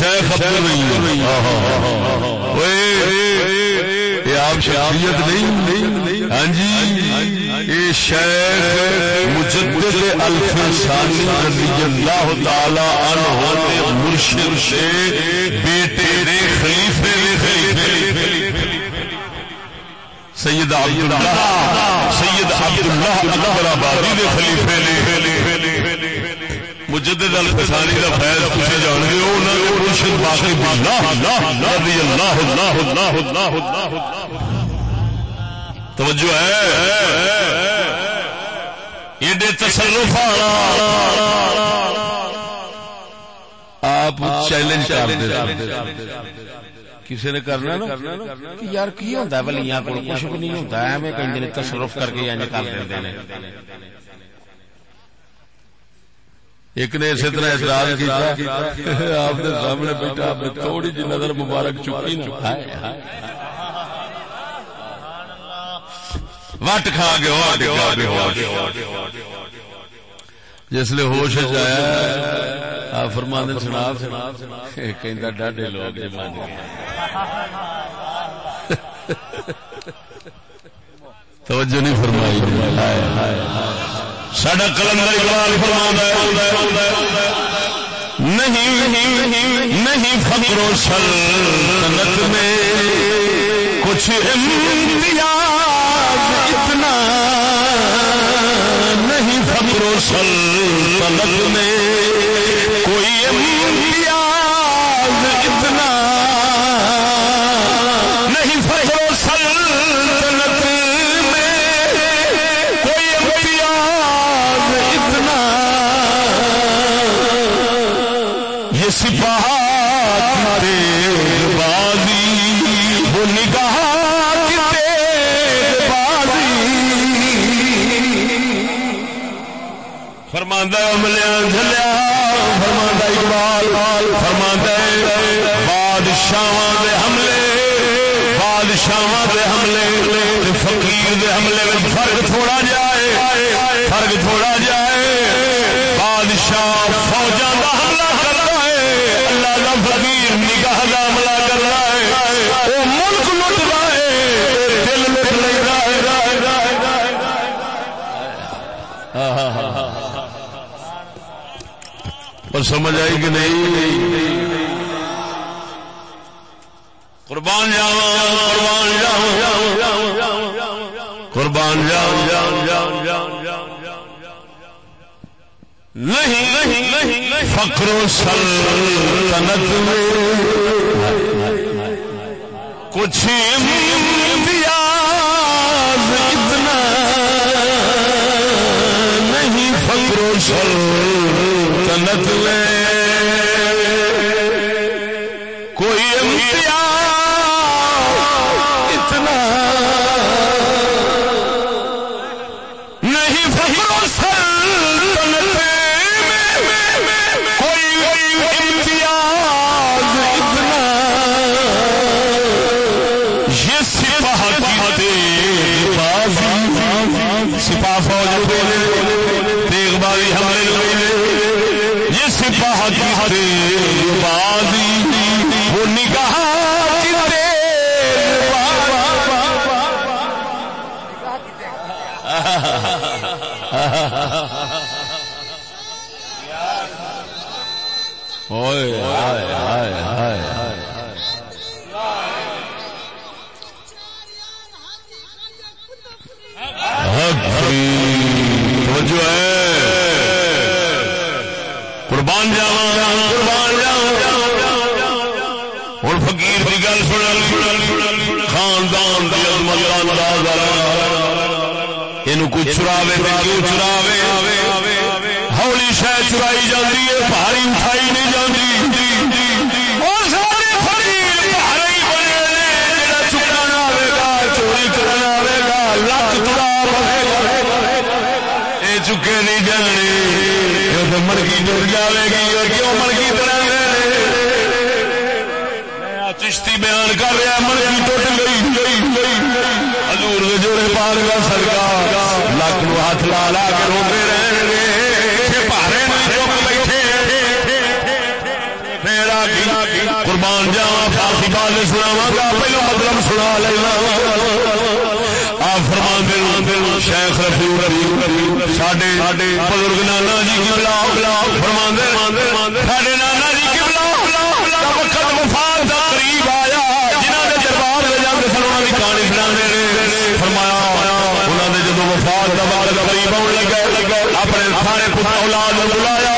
شیخ عبد نہیں آپ شخصیت نہیں۔ ہاں جی یہ شیخ مجدد الفسانی رضی اللہ تعالی عنہ مرشد سے بیٹے نے خلیفے سید عبد اللہ سید عبد اللہ اکبر آبادی دے خلیفے نے مجدد الفسانی کا فیض تھی جان گے انہوں نے مرشد باقی اللہ رضی اللہ اللہ اللہ اللہ اللہ۔ توجہ ہے۔ ایڈے تصرف آپ چیلنج کر دے۔ کسی نے کرنا نا؟ کہ یار کی ہوتا ہے؟ ولیاں کو کچھ بھی نہیں ہوتا ہے میں کہیں تصرف کر کے یعنی کر دیتے ہیں ایک نے اسی طرح اعتراض کیا آپ نے سامنے بیٹھا آپ نے تھوڑی جی نظر مبارک چکی نا۔ وٹ کھا گیا جس لیے ہوش آیا فرما دن سنا کہ ڈاڈے لوگ مان توجہ نہیں فرمائی۔ سڈا کلندر اقبال فرما نہیں نہیں فخر و سلطنت میں کچھ امتیاز اتنا نہیں، فخر و سلطنت میں سمجھ آئی کہ نہیں؟ قربان جاؤ قربان جاؤ قربان جاؤ، نہیں نہیں نہیں فکرو سلطنت میں کچھ امتیاز اتنا نہیں فکرو سلطنت میں کوئی چراوے کیوں چراوے ہولی شہ چرائی جاتی ہے بھاری اٹھائی نہیں جاتی چوری یہ چکے نہیں جانے یہ ٹر جائے گی، اور کیوں طرح چشتی بیان کر رہا مرگی ٹوٹ گئی حضور جوڑے پار کا سرکار قربان جاوا فارسی بال سناوا گا پہلو مطلب سنا لینا آ فرمان دل شیخ رفیع ساڈے بزرگ نانا جی کی بلا بلا فرمان دے ساڈے نانا جی کی بلا وقت وفات دا قریب آیا جنہاں دے دربار لے جاندے سن انہاں دی کہانی سناندے فرمایا انہاں دے جدوں وفات دا وقت قریب آن لگا اپنے سارے پتر اولاد نو بلایا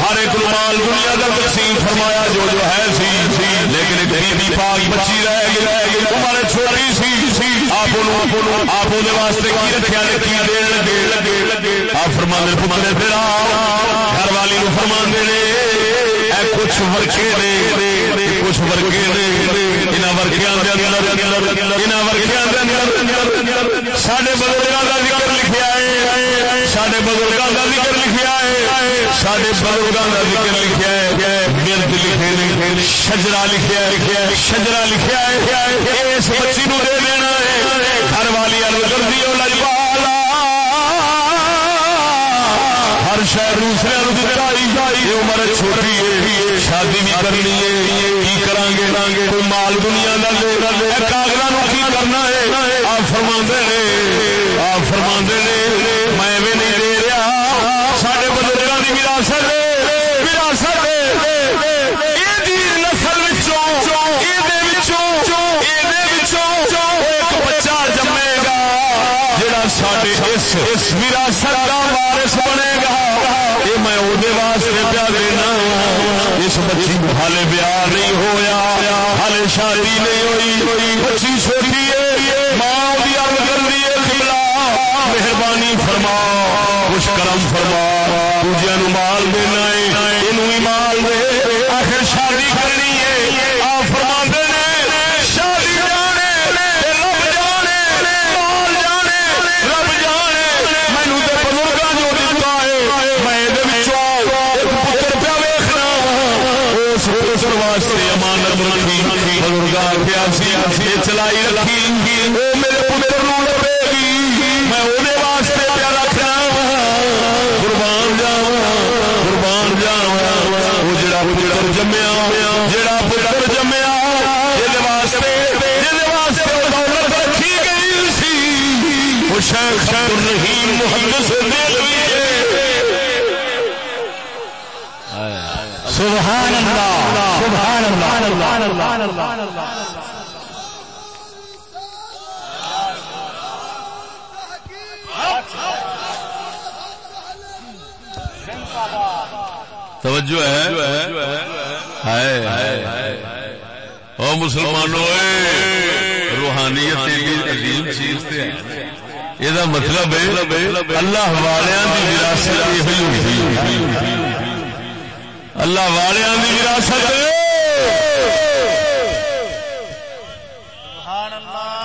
ہر ایک مال دنیا کا تقسیم فرمایا جو جو ہے سی لیکن ایک بی بی پاک بچی رہ گئی عمر چھوٹی سی آپ آپ واسطے کی رکھا کی دین لگے لگے آپ فرما پھر گھر والی نو فرما دے کچھ ورکے نے کچھ ورکے نے، انہاں ورکیاں دے اندر، انہاں ورکیاں دے اندر، ساڈے بزرگاں دا ذکر لکھیا ہے، ساڈے بزرگاں دا ذکر لکھیا ہے، ساڈے بزرگاں دا ذکر لکھیا ہے، مرد لکھے نے، شجرا لکھیا ہے، شجرا لکھیا ہے، اس بچی نو دے دینا ہے، گھر والی عرض کردی او شہر دوسرے عمر چھوٹی ہے، شادی بھی کرنی ہے، کی کران گے کوئی مال دنیا کا لے کاغذ کی کرنا ہے۔ آپ فرما نے، آپ فرما نے، میں نہیں دے رہا۔ سارے بزرگوں کی وراثت وراثت جمے گا، جڑا سارے اس وراثت کا ہالے نہیں ہویا। ہل شادی نہیں ہوئی। بچی چھوٹی توجہ ہے او مسلمانوں روحانیت عظیم چیز یہ مطلب ہے اللہ والوں کی وراثت اللہ والوں کی وراثت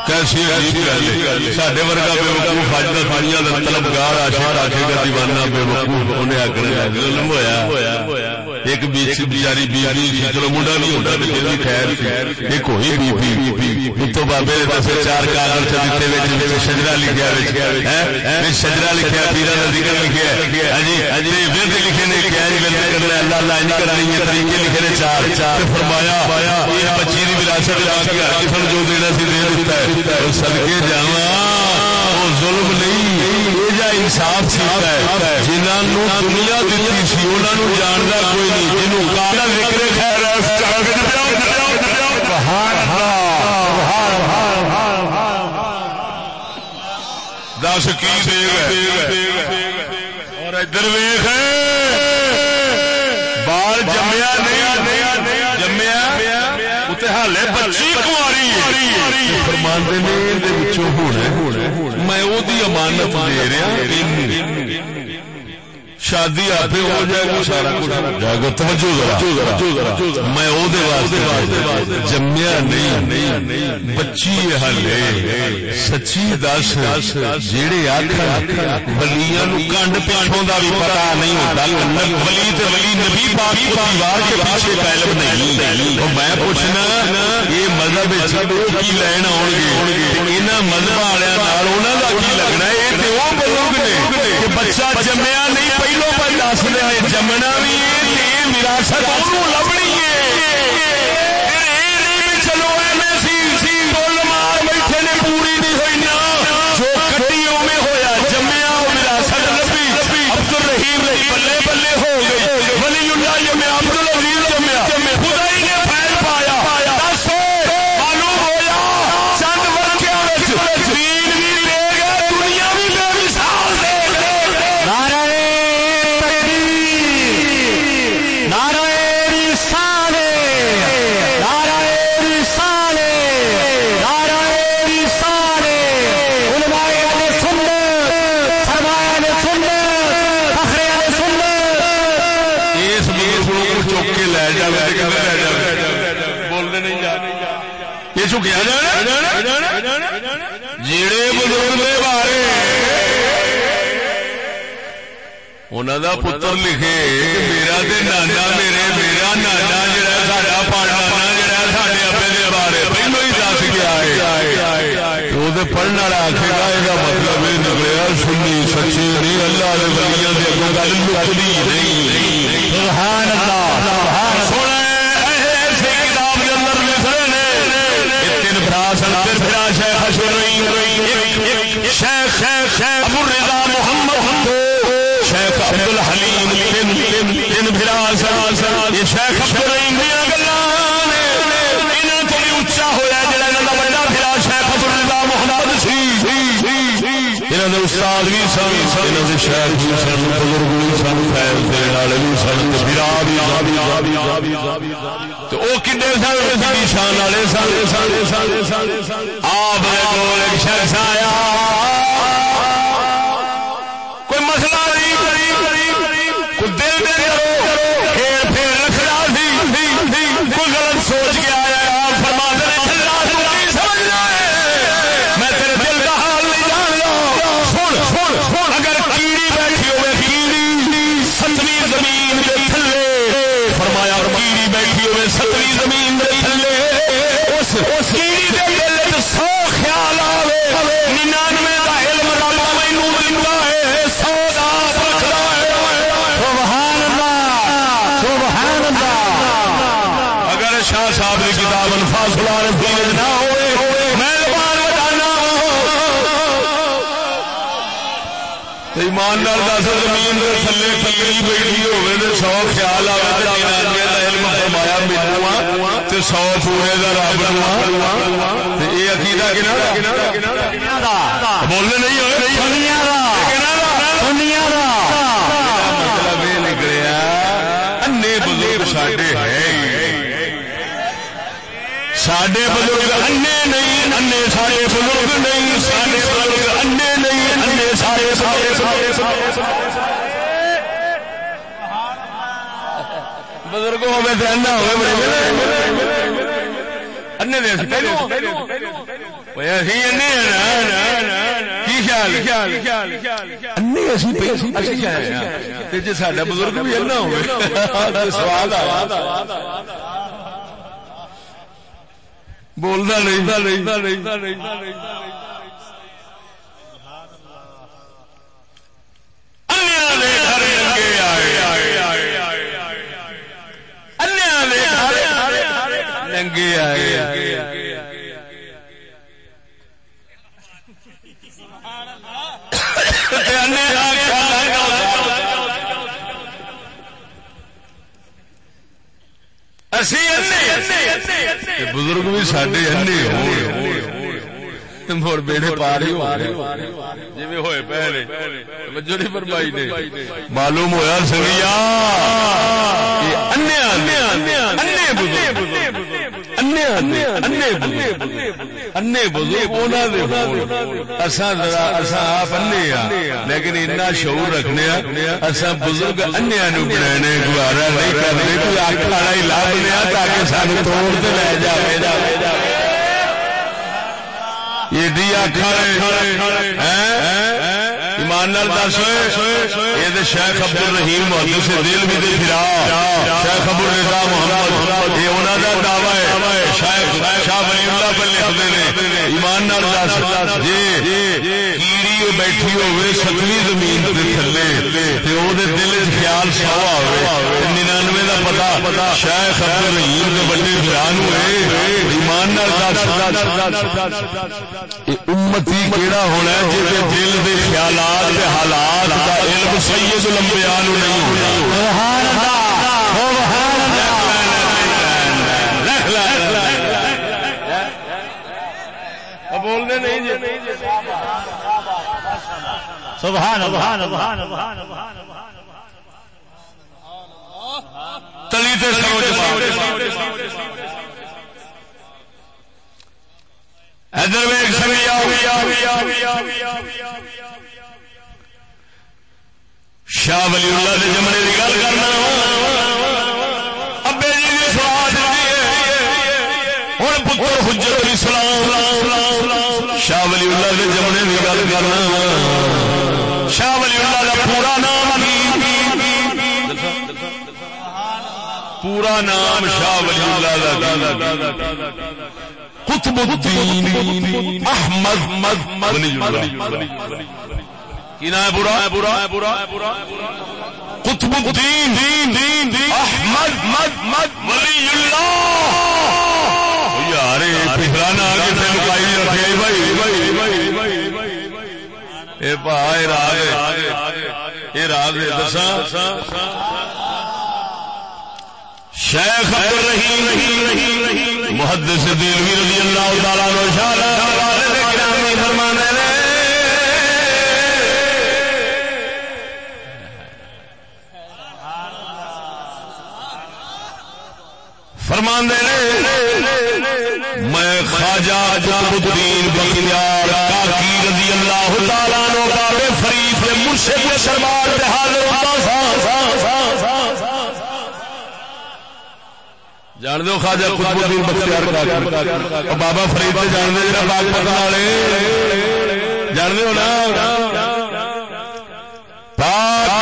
کیسی سڈے ورگا بے وقوف اج کا فاجیاں طلبگار آشار آخے گا دیوانہ بے وقوف انہیں آخر ظلم ہوا ایک بیچاری بیاری چلو منڈا نہیں ہوتا بھی خیر ایک ہوئی چار کاغذ شجرا شجرا پیرا ذکر ہاں جی ورد لکھے نے کرنا اللہ اللہ نہیں طریقے لکھے نے چار۔ فرمایا بچی کی وراثت جو دینا سی دے دیتا ہے۔ سدکے جا ظلم نہیں۔ انصاف یہ انصاف جنہوں دنیا دیتی سی انہوں جانتا کوئی نہیں۔ جنوب کا ذکر دس کی اور ادھر ویخ۔ بال جمیا نہیں، جمیا۔ ہالے بچی کماری میں وہ امانت دے رہا شادی آپ ہو جائے گا سارا کچھ۔ میں جمیا نہیں۔ بچی ہلے سچی دس جہے آخر بلیا کنڈ پیٹوں کا بھی پتا نہیں ہوتا۔ ولی نبی پاک پریوار کے پیچھے نہیں۔ میں پوچھنا یہ مذہب کی لین آؤ گے یہاں مذہب والوں کا کی لگنا یہ بزرگ نے بچہ جمیا نہیں پہلو پر دس دیا جمنا بھی وراثت لبنی ہے۔ انہوں دا پتر لکھے میرا دے نانا میرے میرا نانا جڑا ساڈا پاڑا جڑا ساڈے ابے دے بارے پہلو ہی دس گیا ہے۔ وہ پڑھن والا آخے گا یہ مطلب یہ نکلیا سنی سچے نہیں، اللہ دے ولیاں دے اگوں گل لکتی نہیں سبحان اللہ سبحان سونا شیخ شیخ ابو الرضا محمد شیخ عبد الحلیم بن بھراس یہ دیا تو بھی بڑا شیخ محمد سی استاد بھی سن انہاں دے شیخ بھی سن بزرگ بھی سن فیض والے بھی سن بھرا بھی تو کنے سن شان والے سن آپ دے کول ایک شخص آیا ایمان دس، زمین تھلے فکری بیٹھی ہوئے تو سو خیال آئے علم فرمایا میرا تو سو پورے کا رب یہ عقیدہ بولنے نہیں مطلب یہ نکلیا انے بزرگ ساڈے ہے سڈے بزرگ انے نہیں انے سارے بزرگ نہیں سارے بزرگ انے نہیں انے سارے بزرگ انا بھی ایسا ہو سوال نہیں ننگے آئے بزرگ بھی سڈے مڑ بیڑے پار ہی جی ہوئے پہلے۔ جو نہیں فرمائی نے۔ معلوم لیکن اتنا شعور رکھنے بزرگ انیا نو بنا گوارا نہیں کرتے کوئی والا ہی لا لیا تاکہ سانو توڑ لے دس یہ شیخ عبد الرحیم محدود سے دل بھی پھرا۔ شیخ ابو الرضا محمد یہ انہوں کا دعوی ہے۔ شیخ شاہ ولی اللہ پر لکھتے ہیں ایمان نال دس جی کیڑی بیٹھی ہوئے ستویں زمین کے تھلے وہ دل وچ خیال سوا ہوئے ننانوے کا پتا شیخ عبد الرحیم کے بڑے بیان ہوئے ایمان نال دس اے امتی کیڑا ہونا ہے جی دل کے خیالات تے حالات کا علم سید لمبیا نہیں ہونا بولنے نہیں سبحان سبحان تلی ادھر شاہ ولی اللہ کے جمنے کی گل کرنا۔ کرنا شاہ ولی اللہ کا پورا نام پورا نام شاہ ولی اللہ کا قطب الدین احمد۔ کی نام ہے برا قطب الدین احمد۔ مد مد ولی اللہ۔ یار پچھلا نا کسی لکائی رکھے بھائی اے بھائی راز یہ راز دسا شیخ عبد الرحیم محدث دلوی رضی اللہ تعالی عنہ شاہ فرمانے فرمان میں خواجہ قطب الدین بختیار کاکی رضی اللہ تعالی فرید دے مرشد دربار تے حاضر ہوتا سا جان دو خواجہ قطب الدین بختیار کاکی بابا فرید تے جان دے جڑا باغ پتن والے۔ جان دے ہو نا پاک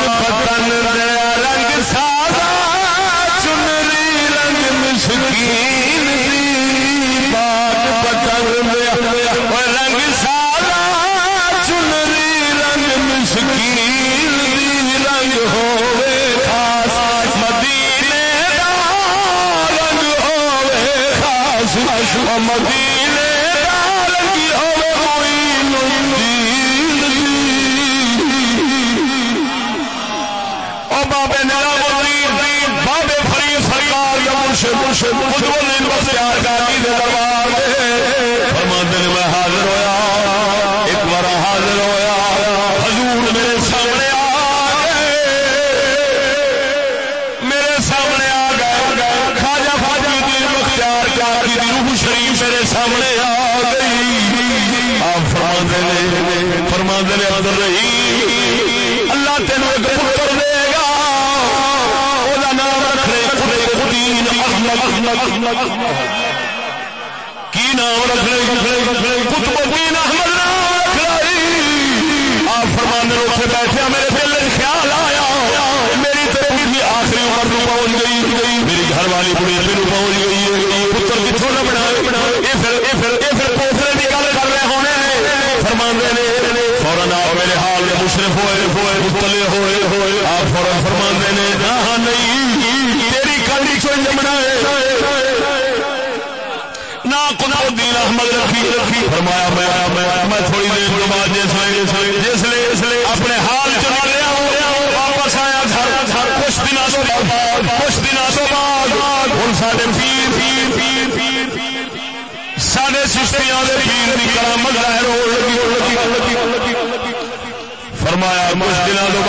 تو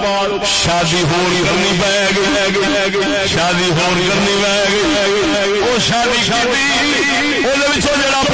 بعد شادی ہونی کرنی پے گئی شادی ہونی کرنی پے گئی وہ شادی شادی وہ جڑا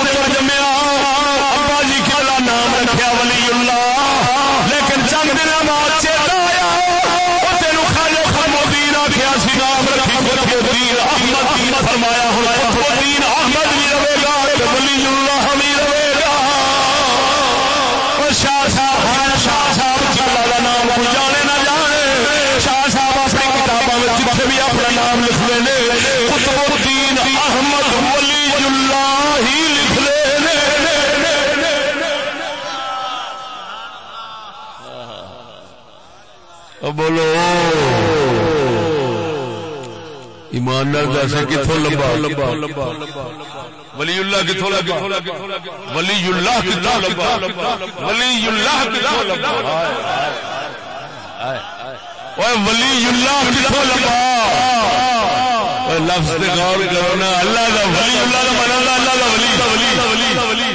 بولو۔ ایماندار جیسے کتوں لبا ولی اللہ کتوں لگا ولی اللہ کتوں لبا ولی اللہ کتوں لبا ولی اللہ کتوں لبا لفظ غور کرو نا اللہ دا ولی اللہ دا منا اللہ دا ولی۔ ولی ولی ولی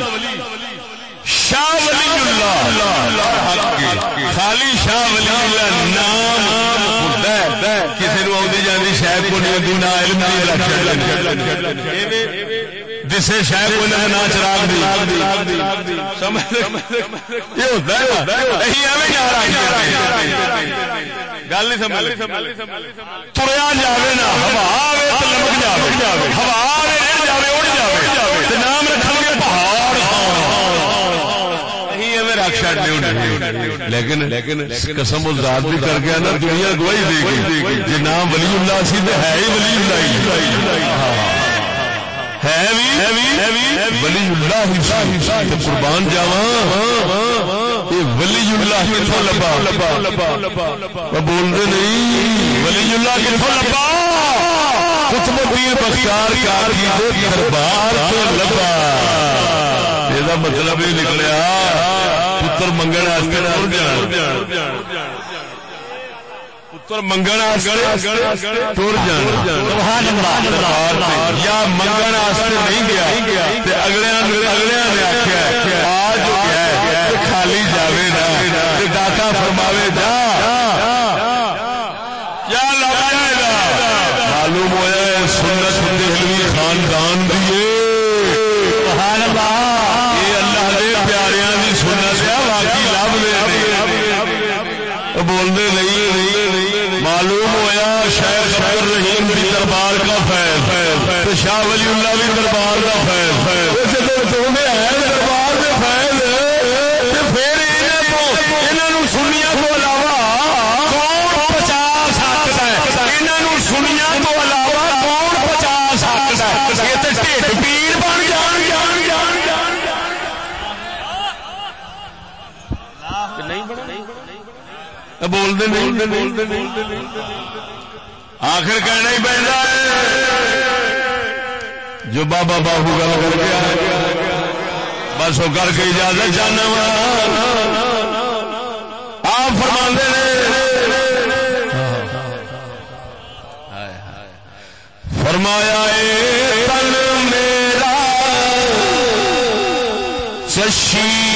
شاہ ولی اللہ خالی شاہ ولی اللہ نام کسی نو آدھی جاتی شاید کو نہیں نہ علم جسے شاید کو نہ چراغ گل نہیں تریا جائے نا ہوا لمک ہوا جائے اڑ جائے نام رکھ گے پہاڑ لیکن لیکن قسم ذات بھی کر گیا نا دنیا گواہی دے گی جی نام ولی اللہ سی تو ہے ہی ولی اللہ ولی اللہ قربان جاوا ولی اللہ کتوں لبا۔ بول دے نہیں۔ ولی اللہ کتوں لبا۔ قطب الدین بختیار کار کی دربار تو لبا۔ یہ مطلب یہ نکلیا۔ پتر منگن پتر منگن یا منگن نہیں گیا اگلے اگلے نے آخیا آ جو گیا خالی جاوے نا۔ فرماوے جا بول نہیں. آخر کہنا ہی پہنا جو بابا باہو گل کر گیا بس وہ کر کے اجازت جانا آپ فرما فرمایا میرا چشی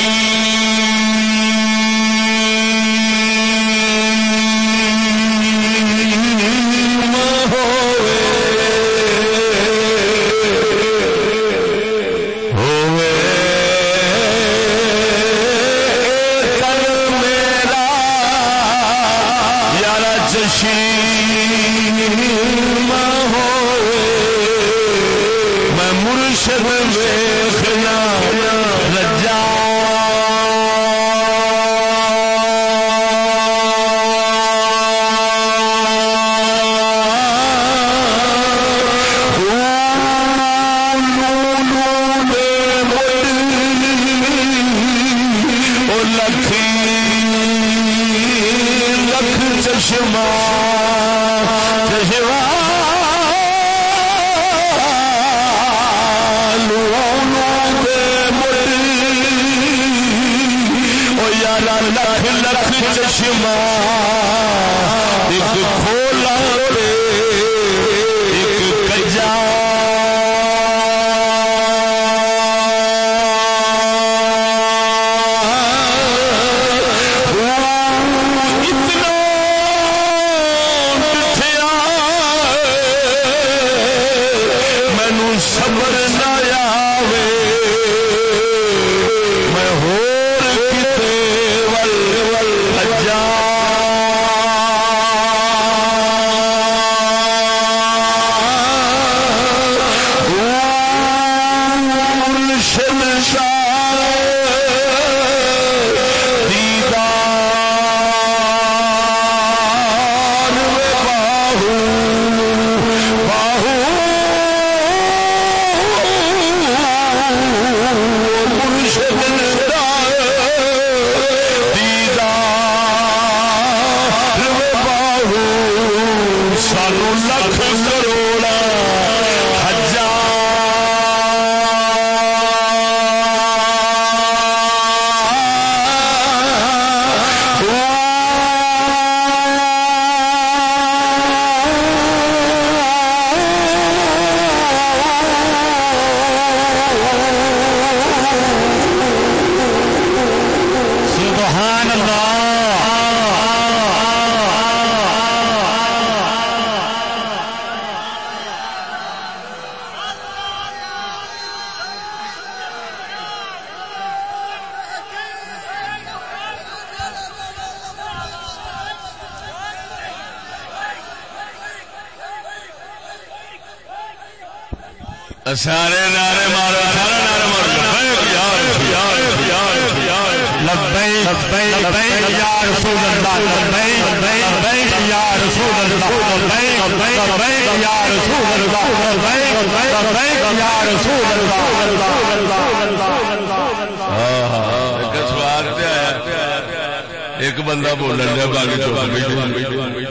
بندہ بولن دیا باقی چوک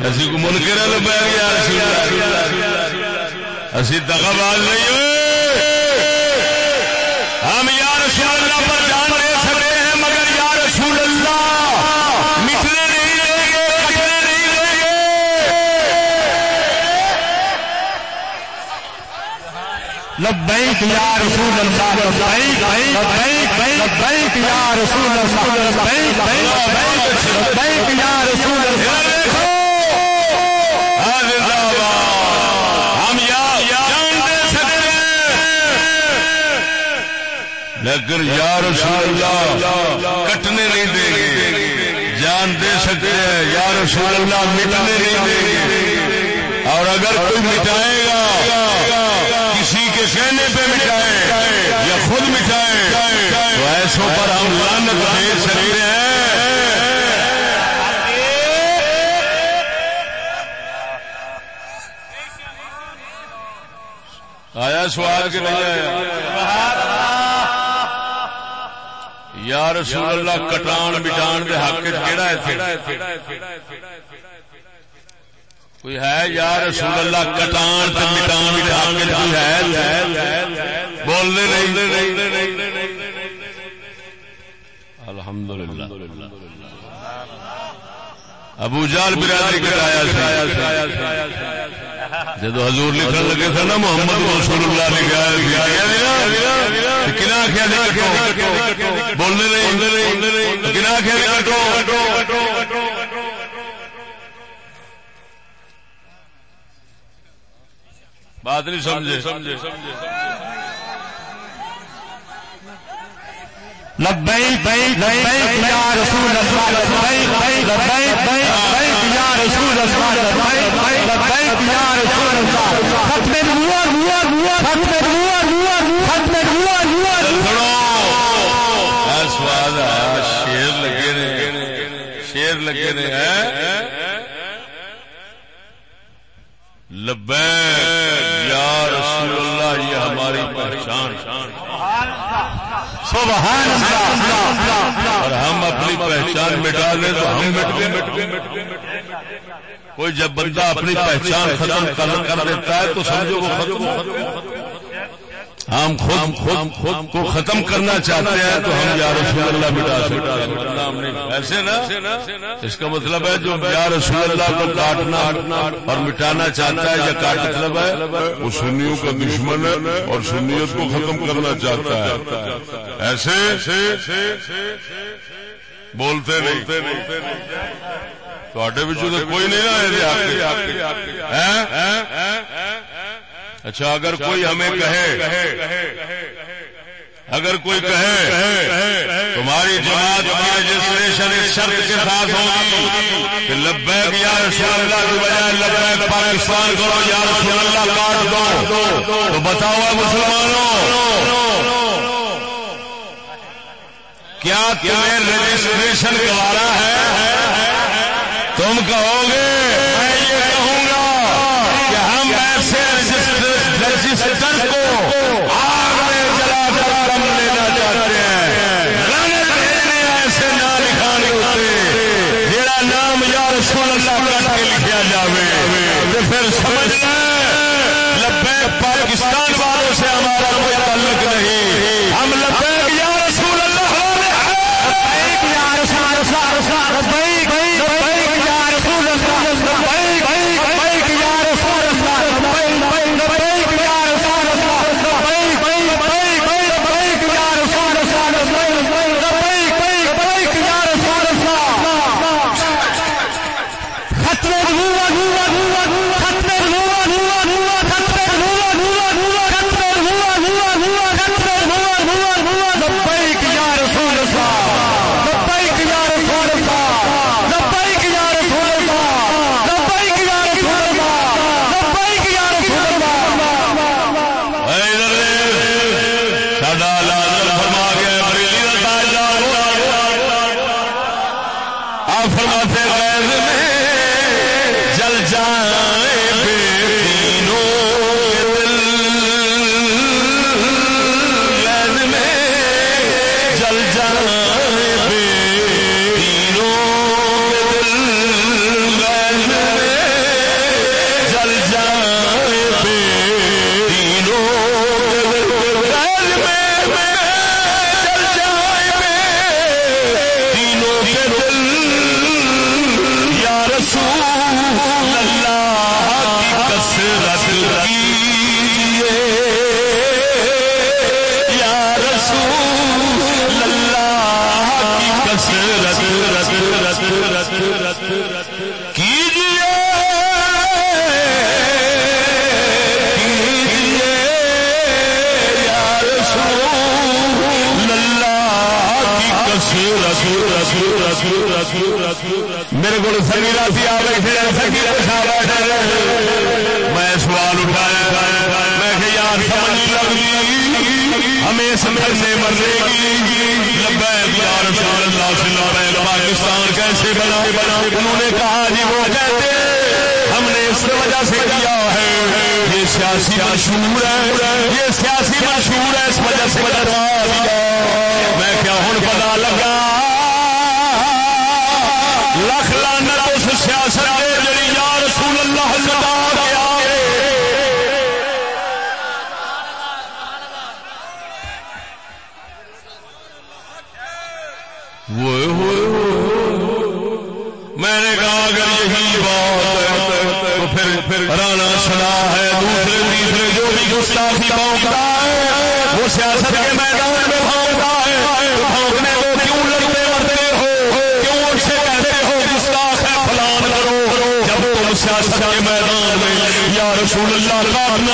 اسی کو ملک رہے لبا گیا اسی دغا باز نہیں ہوئے۔ ہم یا رسول اللہ پر جان دے سکتے ہیں، مگر یا رسول اللہ مٹنے نہیں دیں گے کٹنے نہیں دیں گے۔ لبیک یا رسول اللہ، لبیک لبیک۔ یا رسول اللہ لبیک یا رسول اللہ دعویٰ ہم دے لیکن یا رسول اللہ کٹنے نہیں دیں گے۔ جان دے سکتے ہیں یا رسول اللہ مٹنے نہیں دیں گے۔ اور اگر کوئی مٹائے گا کسی کے کہنے پہ مٹائے یا خود مٹائے تو پر ہم لانت دے سکتے ہیں۔ آیا سوال کے نہیں آیا؟ یا رسول اللہ، کٹان بٹان دے حق کیڑا ہے کوئی ہے؟ یا رسول اللہ، کٹان تے مٹان دے حق کوئی ہے؟ بولنے نہیں۔ الحمدللہ۔ ابو جال برادری کٹایا جب حضور لکھن لگے تھے نا، محمد رسول اللہ لکھا کنا آخیا بولنے نہیں کنا آخیا بات نہیں سمجھے۔ لبیک لبیک یا رسول اللہ لبیک لبیک لبیک یا رسول اللہ لبیک لبیک یا رسول اللہ ختم ختم ختم شیر لگے نے شیر لگے نے لبیک یا رسول اللہ یہ ہماری پہچان سبحان اللہ۔ اور ہم اپنی پہچان مٹا لیں تو ہم مٹ گئے کوئی جب بندہ اپنی پہچان ختم کر دیتا ہے تو سمجھو وہ ختم ہم خود خود خود کو ختم کرنا چاہتے ہیں تو ہم یا رسول اللہ مٹا سکتے ایسے نا؟ اس کا مطلب ہے جو یا رسول اللہ کو کاٹنا اور مٹانا چاہتا ہے یا کاٹ مطلب ہے۔ وہ سنیوں کا دشمن ہے اور سنیت کو ختم کرنا چاہتا ہے۔ ایسے بولتے نہیں۔ کوئی نہیں اچھا اگر کوئی ہمیں کہے اگر کوئی کہے تمہاری جماعت رجسٹریشن اس شرط کے ساتھ ہوگی۔ کہ لبیک یا رسول اللہ کی بجائے لبیک پاکستان کرو یا رسول اللہ کاٹ دو۔ تو بتاؤ مسلمانوں۔ کیا تمہیں رجسٹریشن گوارا ہے؟ تم کہو گے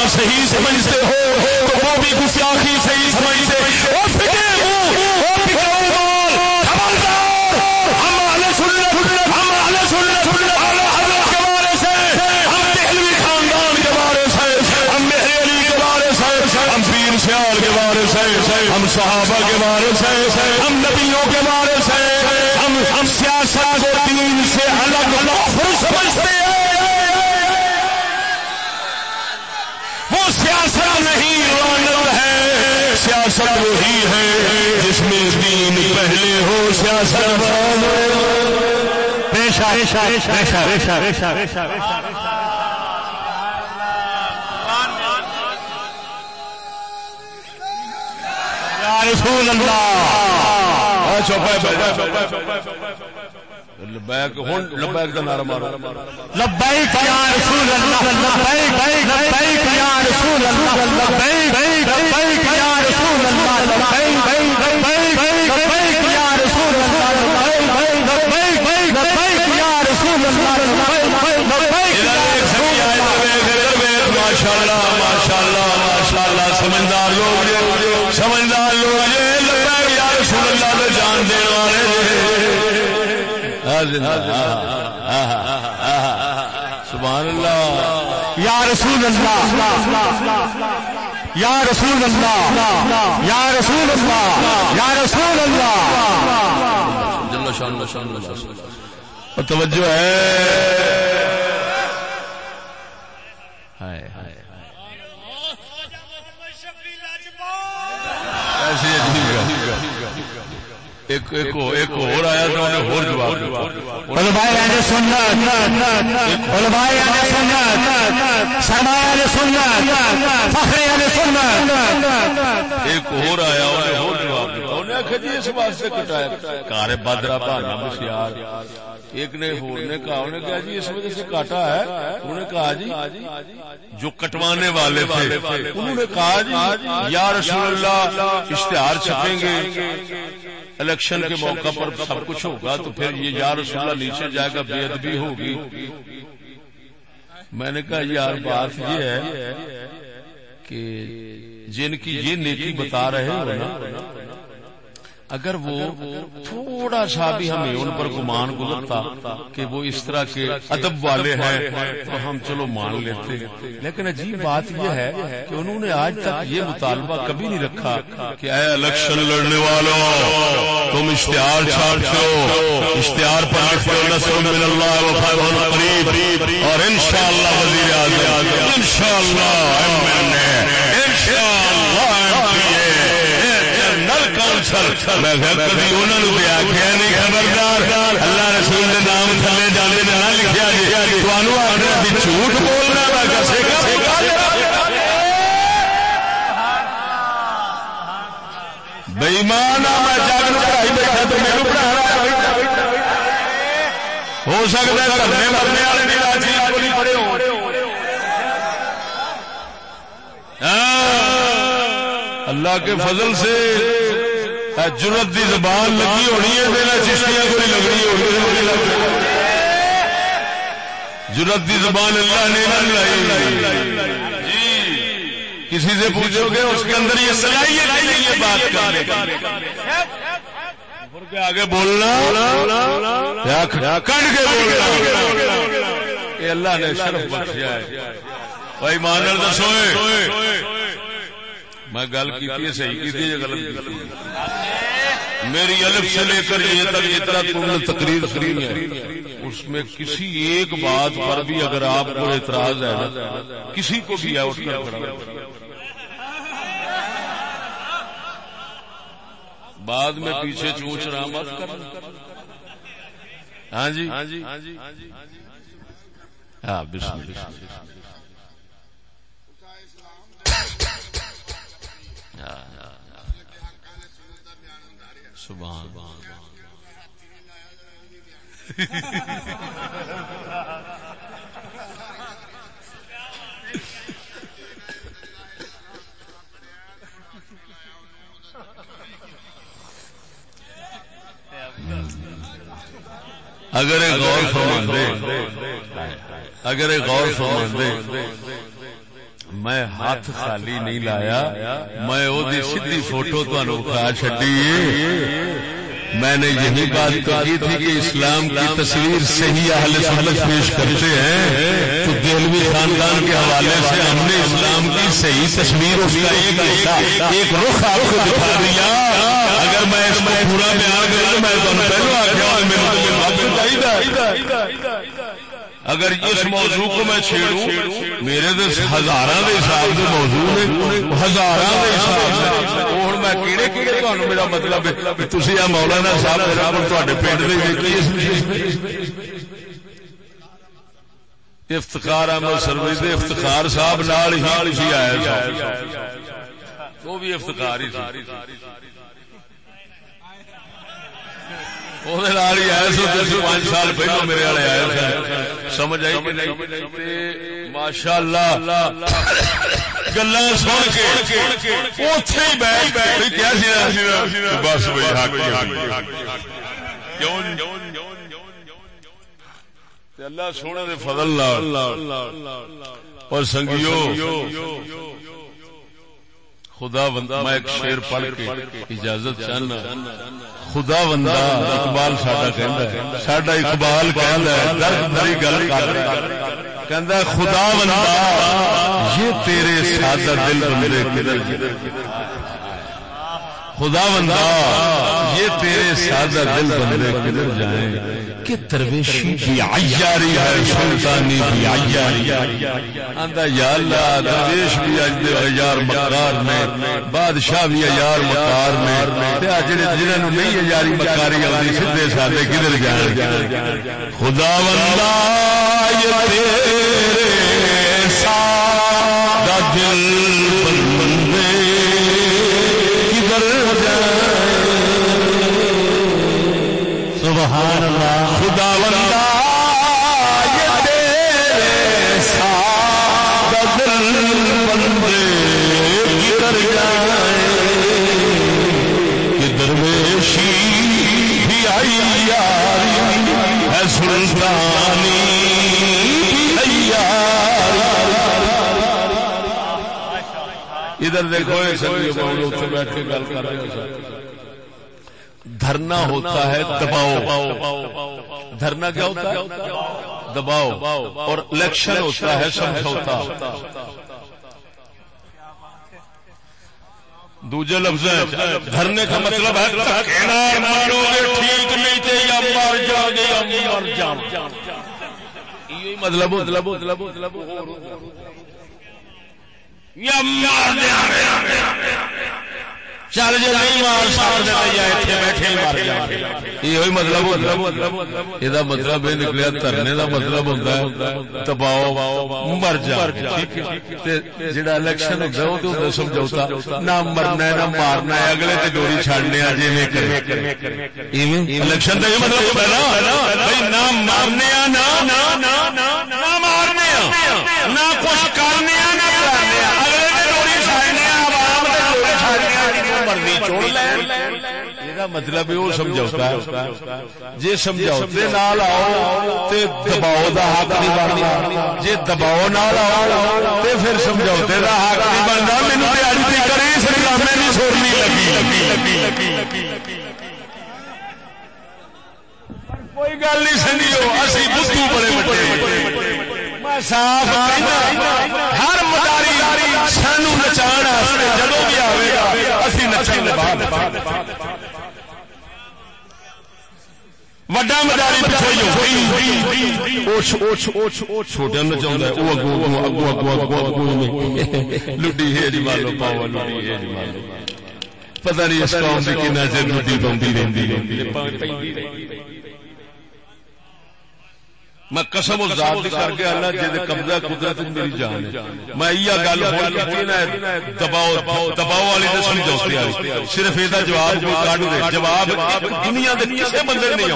صحیح سمجھتے ہو تو وہ بھی گستاخی صحیح سمجھتے۔ اور فکر وہ فکر خبردار سیاست نہیں لعنت ہے، سیاست وہی ہے، جس میں دین پہلے ہو، سیاست بعد پیشہ پیشہ پیشہ پیشہ پیشہ رسول اللہ۔ لبیک ہن لبیک دا نعرہ مارو۔ لبیک یا رسول اللہ لبیک لبیک یا رسول اللہ لبیک لبیک یا رسول اللہ لبیک لبیک لبیک یا رسول اللہ لبیک لبیک لبیک یا رسول اللہ لبیک لبیک ماشاء اللہ ماشاء اللہ ماشاء اللہ سمجھدار لوگ سمجھدار سبحان اللہ. یا رسول اللہ. یا رسول اللہ. یا رسول اللہ. یا رسول اللہ. توجہ ہے۔ ایک ایک ایک اور آیا تو انہیں اور جواب دیا علماء اہل سنت علماء اہل سنت سرمایہ اہل سنت فخر اہل سنت۔ ایک اور آیا انہیں اور جواب دیا انہیں آخیا جی اس واسطے کٹایا۔ کارے بدرا بہانا بشیار ایک نے ہور نے کہا انہیں کہا جی اس وجہ سے کاٹا ہے۔ انہوں نے کہا جی جو کٹوانے والے تھے۔ انہوں نے کہا جی یا رسول اللہ، اشتہار چھپیں گے۔ الیکشن کے موقع پر سب کچھ ہوگا تو پھر یہ یا رسول اللہ نیچے جائے گا، بے ادبی ہوگی۔ میں نے کہا، یار، بات یہ ہے کہ جن کی یہ نیکی بتا رہے ہو نا اگر وہ تھوڑا سا بھی ہمیں ان پر گمان گزرتا کہ وہ اس طرح کے ادب والے ہیں تو ہم چلو مان لیتے لیکن عجیب بات یہ ہے کہ انہوں نے آج تک یہ مطالبہ کبھی نہیں رکھا کہ اے الیکشن لڑنے والوں تم اشتہار چھاڑتے ہو اشتہار پر لکھتے ہو نصر من اللہ و قریب۔ اور انشاءاللہ وزیر اعظم انشاءاللہ ایم این انشاءاللہ اے میں کبھی انہوں نے بھی آخیا نہیں خبردار اللہ رسول کے نام تھلے جانے نہ لکھا جی۔ تمہوں آخر بھی جھوٹ بولنا کسے بےمان میں جگ پڑھائی بیٹھا تو میرے پڑھا ہو سکتا ہے کرنے مرنے والے بھی راجی پڑے ہو اللہ کے فضل سے۔ جرت دی زبان لگی ہونی ہے میرا چشتیاں کوئی لگنی ہونی جرت دی زبان اللہ نے جی۔ کسی سے پوچھو گے، اس کے اندر یہ صلاحیت نہیں ہے بات کرنے آگے بولنا کٹ کے بولنا۔ اللہ نے شرف بخشیا ہے۔ بھائی مانر دسو۔ میں گل کی صحیح کی غلط میری الف سے لے کر یہ تک اتنا تم تقریر سنی ہے۔ اس میں کسی ایک بات پر بھی اگر آپ کو اعتراض ہے کسی کو بھی ہے اٹھ کر کھڑا بعد میں پیچھے چوچ رہا مت کر۔ ہاں جی ہاں جی۔ ہاں بسم اللہ۔ اگر غور فرما دے اگر غور فرما دے میں ہاتھ خالی نہیں لایا میں وہ سیدھی فوٹو کھا چڈی میں نے یہی بات کہی تھی کہ اسلام کی تصویر صحیح اہل سنت پیش کرتے ہیں۔ تو دہلوی خاندان کے حوالے سے ہم نے اسلام کی صحیح تصویر اس کا ایک رخ آپ کو دکھا دیا۔ اگر میں اس میں پورا بیان کروں میں تو پہلو آ گیا چاہیے اگر اس موضوع کو میں چھیڑوں میرے تو ہزار کے حساب سے موضوع نے ہزار کے حساب سے۔ میں کہڑے تمہیں میرا مطلب تھی آ مولانا صاحب تے پنڈ افتخار احمد سروی دے افتخار صاحب نال ہی آیا وہ بھی افتخار ہی پانچ سال پہلو میرے والے سمجھ آئی ماشاء اللہ گلا سن کے بس اللہ سونے فضل اور سنگیو خدا بندہ میں ایک شیر پڑھ کے اجازت چاہنا خدا بندہ اقبال ساڈا کہندا ساڈا اقبال کہندا ہے درد بھری گل کہندا خدا بندہ یہ تیرے سادہ دل بندے کدھر خدا بندہ یہ تیرے سادہ دل بندے کدھر جائیں؟ کہ درویشی بھی عیاری ہے سلطانی بھی عیاری آندا یا اللہ درویش بھی اج دے عیار مکار نے بادشاہ بھی عیار مکار نے تے اج جڑے جنہاں نو نہیں عیاری مکاری آندی سیدھے سادے کدھر جان؟ خدا بندہ یہ تیرے سادہ دل بندے سبحان اللہ خدا بندہ یہ تیرے ساتھ دل بندے کدھر جائیں کہ درویشی بھی آئی یاری ہے سلطانی ادھر دیکھو اتنے بیٹھ کے گل کر رہے ہو دھرنا ہوتا ہے دباؤ۔ دھرنا کیا ہوتا ہے؟ دباؤ۔ اور الیکشن ہوتا ہے سمجھوتا دوجے لفظ دھرنے کا مطلب ہے مطلب مطلب مطلب مطلب چل جی نہیں یہ مطلب یہ مطلب یہ نکلیا ترنے کا مطلب ہوتا ہے۔ دباؤ مر جا جا الیکشن ہوتا ہے وہ تو سمجھوتا نہ مرنا نہ مارنا ہے اگلے تے ڈوری چڑنے جی الیکشن کا یہ مطلب نہ مارنے نہ مارنے نہ کچھ کرنے نہ کرنے مطلب وہ سمجھوتا جی سمجھوتے نال آؤ دباؤ دا حق نہیں بننا جی دباؤ نال آؤ تو پھر سمجھوتے دا حق نہیں بنتا۔ مینو تیاری کرے اس ڈرامے سورنی لگی۔ کوئی گل نہیں سنگیو اسی بدھو بڑے بڑے۔ صاف ہر مداری سانو نچا جدو بھی آئے گا اسی نچن وڈا مداری چھوٹا نچا لڈی ہیج مالو پاؤ لڈی ہیج مالو پتا نہیں اس قوم سے کنا چر لڈی پاؤں رہی میں قسم و ذات کر کے اللہ جی قبضہ قدرت میری جان ہے۔ میں یہ گل دباؤ دباؤ والی تو سمجھوتی والی صرف یہ جواب جو کٹ دے۔ جواب دنیا کے کسی بندے نہیں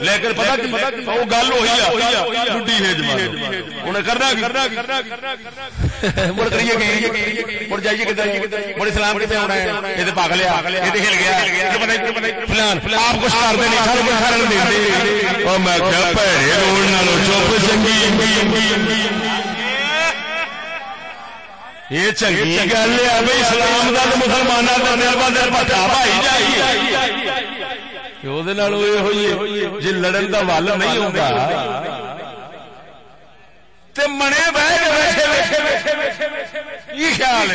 لیکن پتا کہ وہ گل ہوئی ہے۔ ہے۔ جواب۔ انہیں کرنا مڑ کریے مڑ جائیے کدھر۔ مڑ اسلام ہونا ہے؟ یہ پاگل ہے۔ یہ ہل گیا۔ فلان آپ کچھ کر دیں میں پیڑے یہ چنگی گل ہے بھائی اسلام کا مسلمانوں کا بھائی جی جی لڑن کا ول نہیں ہوگا منے بہ خیال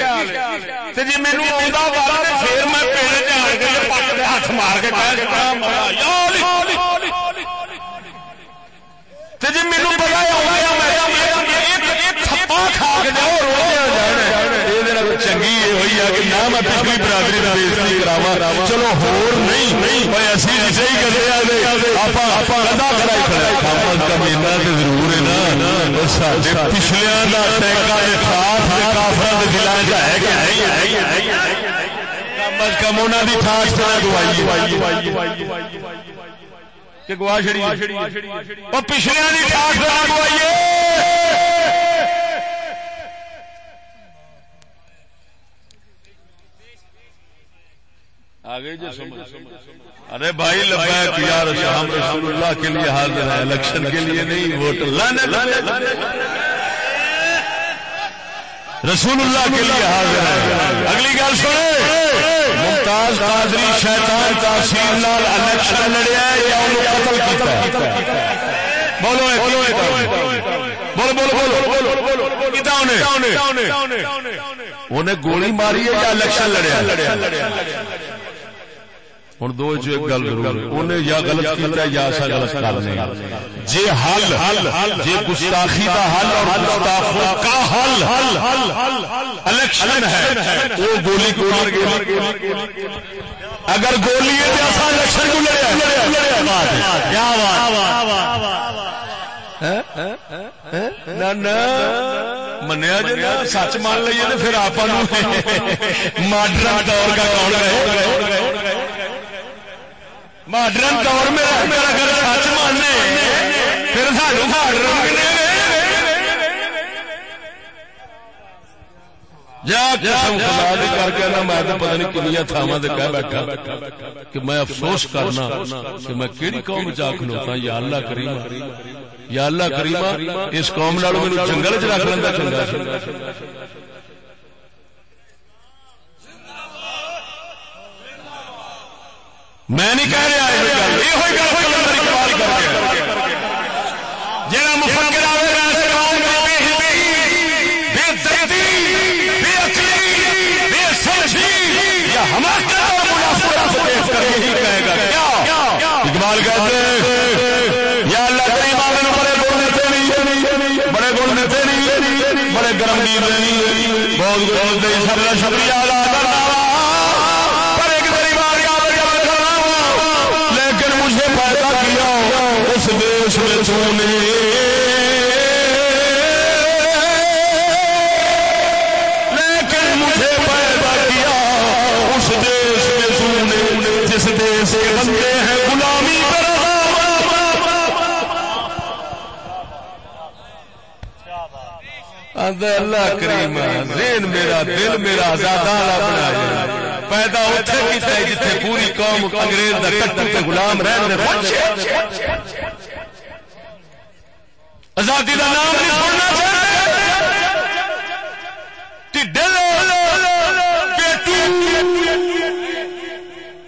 جی میرے پھر میں پیڑ ہاتھ مار کے جی میرے پتا چنگی یہ ہوئی ہے کہ نہ میں پچھلی برادری کا بےزتی کراوا چلو ہور نہیں اسی جسے ہی کرے ضرور ہے نا پچھلیا کم از کم انہوں کی دوائی کہ گوا چڑی وہ پچھلے آگے جو ارے بھائی لبیک یا رسول اللہ کے لیے حاضر ہے۔ الیکشن کے لیے نہیں ووٹ رسول اللہ کے لیے حاضر ہے۔ اگلی گل سنے ممتاز قادری شیطان تاثیر لال الیکشن لڑیا ہے یا انہوں قتل کیتا ہے؟ بولو بولو بولو بولو بولو بولو انہیں؟ گولی ماری ہے یا الیکشن لڑیا ہوں دو جو ایک گل ضرور انہیں یا غلط کیتا یا ایسا غلط کرنے جی حل حل جی گستاخی کا حل اور کا حل الیکشن ہے۔ وہ گولی گولی اگر گولی ہے تو الیکشن کو لڑیا کیا منیا جی سچ مان لیے پھر آپ ماڈرن دور کا کون رہے ماڈرن دور میں اگر سچ ماننے، پھر سانو ماڈرن کر کے میں پتا نہیں کنیا تھاوا کہہ بیٹھا کہ میں افسوس کرنا کہ میں کہڑی قوم کھلوتا یا اللہ کریم یا اللہ کریم اس قوم نال جنگل چ رکھ لینا چنگا میں نہیں کہہ رہا جہاں مفکر آئے گا اقبال کہتے یا اللہ کریم بڑے گڑ دیتے نہیں بڑے گڑ دیتے نہیں بڑے گرم نہیں بہت بہت شکریہ اللہ کریم ذہن میرا دل میرا زیادہ بنا پیدا کیتا ہے جتنے پوری قوم انگریز دا تے غلام رہن دے آزادی دا نام نہیں سننا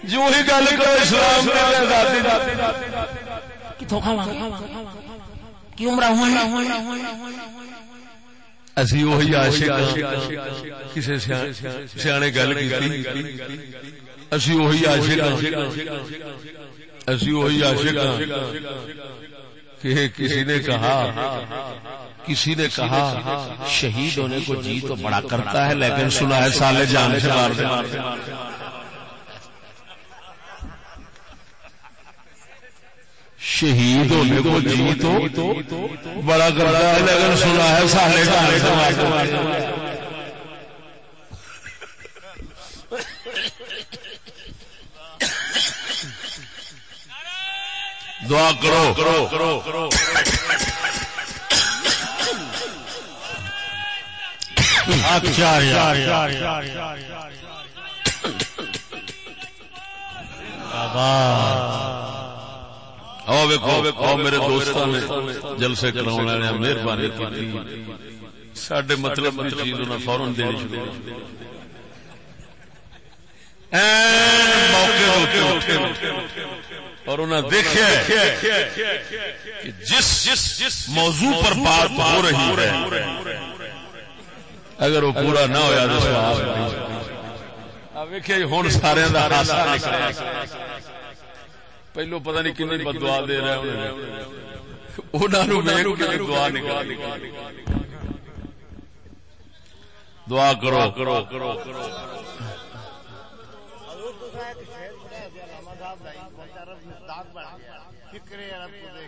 جو ہی گل کرو، اسلام آزادی کی عمرہ ہونا اسی وہی عاشق کسی سیانے گل کی اسی وہی عاشق اسی وہی عاشق کہ کسی نے کہا کسی نے کہا شہید ہونے کو جی تو بڑا کرتا ہے لیکن سنا ہے سالے جان سے مار شہید ہونے کو جی تو بڑا کرتا ہے لیکن سنا ہے سارے گھر دعا کرو۔ کرو میرے دوست جلسے کرا نے مہربانی کی سڈے مطلب چیز فورن دینی شروع۔ اور انہیں دیکھا جس جس جس موضوع پر بات ہو رہی ہے اگر وہ پورا نہ ہوا تو ویکیا ہوں سارے پہلو پتہ نہیں کن بدوا دے رہے دعا نکال دعا کرو کرو کرو کرو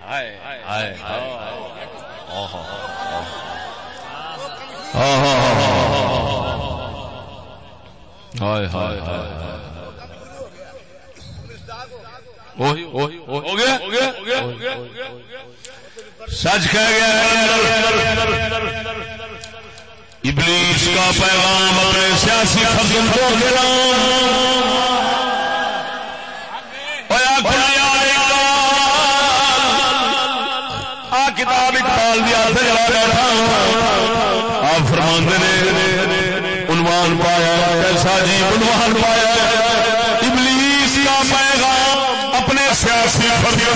ہائے ہائے سچ کہہ گیا ابلیس کا پیغام اپنے سیاسی خزم کو کتاب اقبال دیا آپ فرمان نے عنوان پایا ایسا جی عنوان پایا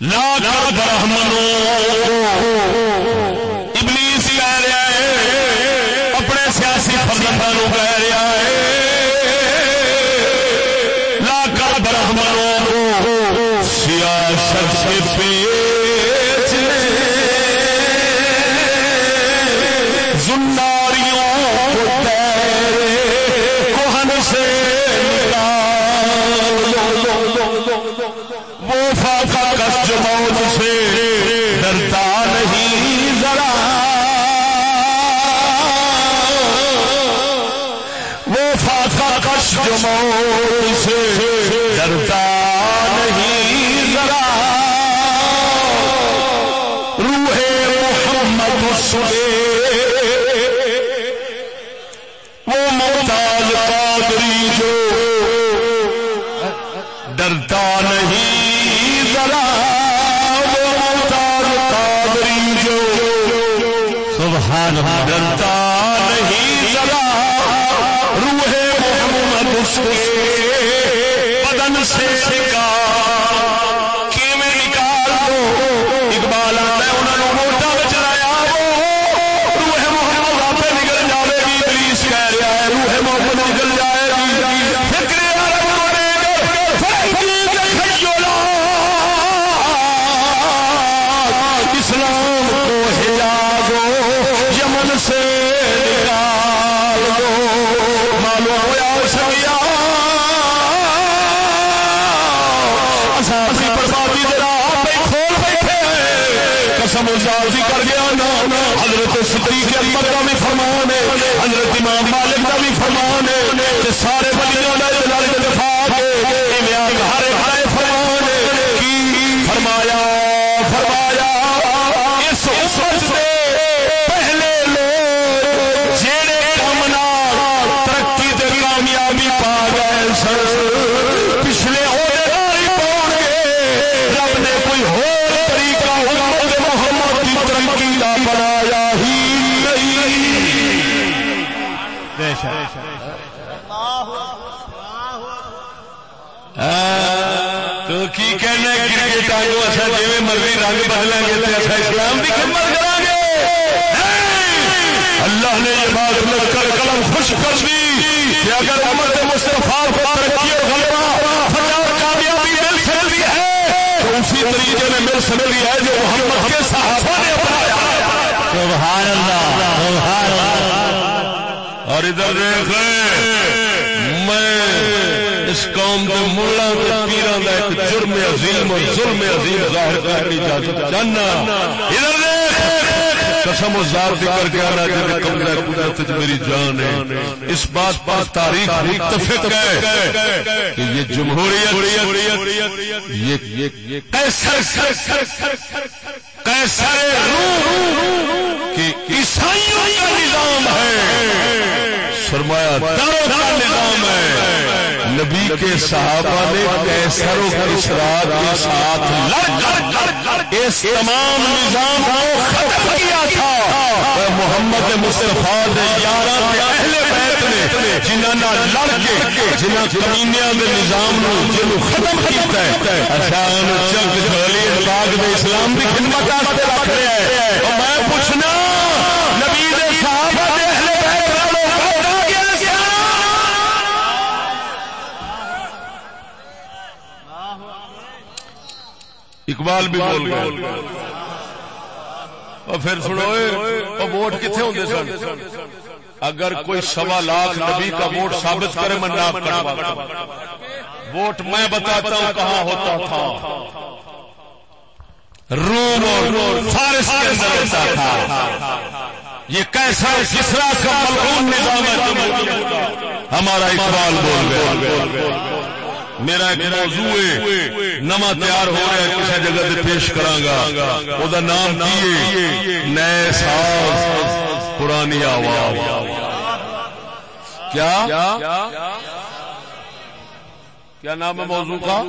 برہمنو اپنی بربادی دے راہ پہ کھول بیٹھے قسم جازی کر گیا نا۔ حضرت صدیق اکبر کا بھی فرمان ہے حضرت امام مالک کا بھی فرمان ہے۔ سارے مرضی رنگ بدلیں گے تو اچھا اسلام کی خدمت کریں گے؟ اللہ نے یہ بات لکھ کر قلم خوش کر دی کہ اگر امت مصطفیٰ کو ترقی اور غلبہ فتح اور کامیابی مل سکتی ہے، تو اسی طریقے میں مل سکتی ہے جو محمد کے صحابہ نے اپنایا۔ سبحان اللہ سبحان اللہ۔ اور ادھر دیکھ میں اس قوم کے ملا پیران کا ایک جرم عظیم اور ظلم عظیم ظاہر کرنے کی اجازت جاننا ادھر دیکھ۔ قسم و ذات کر کے آنا جن قبضہ قدرت میری جان ہے۔ اس بات پر تاریخ متفق ہے کہ یہ جمہوریت، یہ کیسر کیسر روح کہ عیسائیوں کا نظام ہے۔ سرمایہ داروں کا نظام ہے۔ نبی کے صحابہ نے کیسروں کا اشراق کے ساتھ لڑ اس تمام نظام کو ختم کیا تھا۔ محمد مصطفیٰ نے یارہ کے اہل بیت نے جنہاں لڑ کے، جنہاں کمینیاں دے نظام نو جنہوں ختم کیتا ہے اچھا انہوں چنگ جھولی باغ دے اسلام دی خدمت واسطے رکھ رہا ہے اور میں پوچھنا نبی دے صحابہ دے اہل بیت والوں کو کہا گیا اقبال بھی بول گئے۔ اور پھر سنو اور ووٹ کتنے ہوتے سن؟ اگر کوئی سوا لاکھ نبی کا ووٹ ثابت کرے، میں نہ کروا ووٹ میں بتاتا ہوں کہاں ہوتا تھا۔ روم اور فارس کے اندر ہوتا تھا۔ یہ کیسا کسرا کا ملعون نظام ہے ہمارا اقبال بول گیا۔ میرا ایک موضوع ہے نواں تیار ہو رہا ہے کسی جگہ سے پیش کراگا وہ نام دیے نئے ساز پرانی آواز۔ کیا؟ کیا؟ نام ہے موضوع کا؟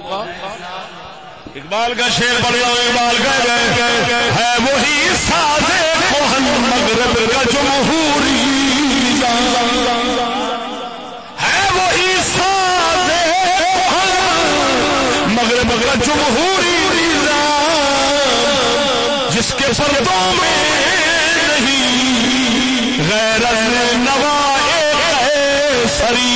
اقبال کا شیر بڑھیا اقبال کہہ گئے ہے وہی ساز مغرب کا جمہوری ہے مغرب کا جمہوری جس کے پردوں میں نہیں غیر نوائے سری۔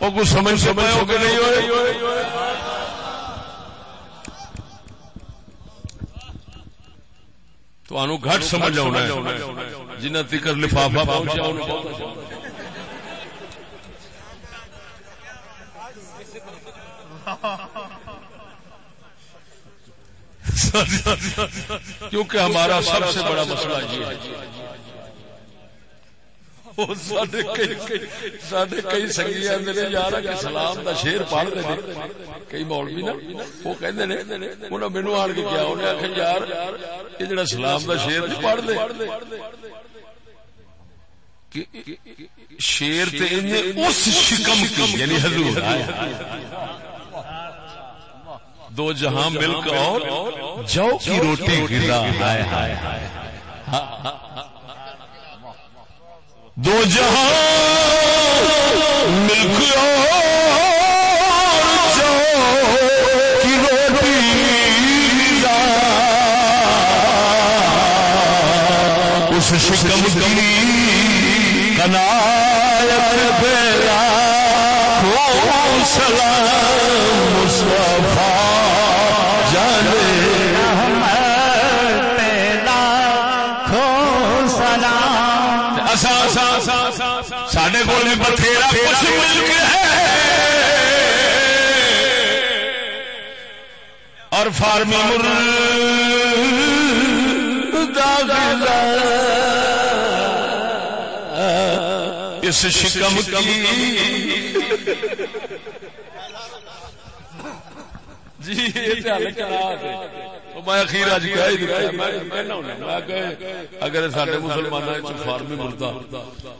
وہ کچھ سمجھ سمجھ ہو کے نہیں ہوئے؟ تو گھٹ سمجھ آنا ہے۔ جنہ تکر لفافہ پہنچا کیونکہ ہمارا سب سے بڑا مسئلہ یہ ہے۔ کئی سنگی آدھے یار سلام کا شیر پڑھ رہے کئی مولوی نا، وہ کہتے ہیں انہیں مینو آن کے کیا انہیں آخر یار، یہ جڑا سلام کا شیر نہیں پڑھ دے۔ شیر اس شکم کی یعنی حضور دو جہاں مل کر اور جو کی روٹی غذا ہائے ہائے دو جہاں مل جو کی روٹی غذا اس شکم کی کنایت بیلا سلام مصطفیٰ اور فارمی مر اس شکم کی جی میں اخیر اج اگر سارے مسلمان فارمی مردہ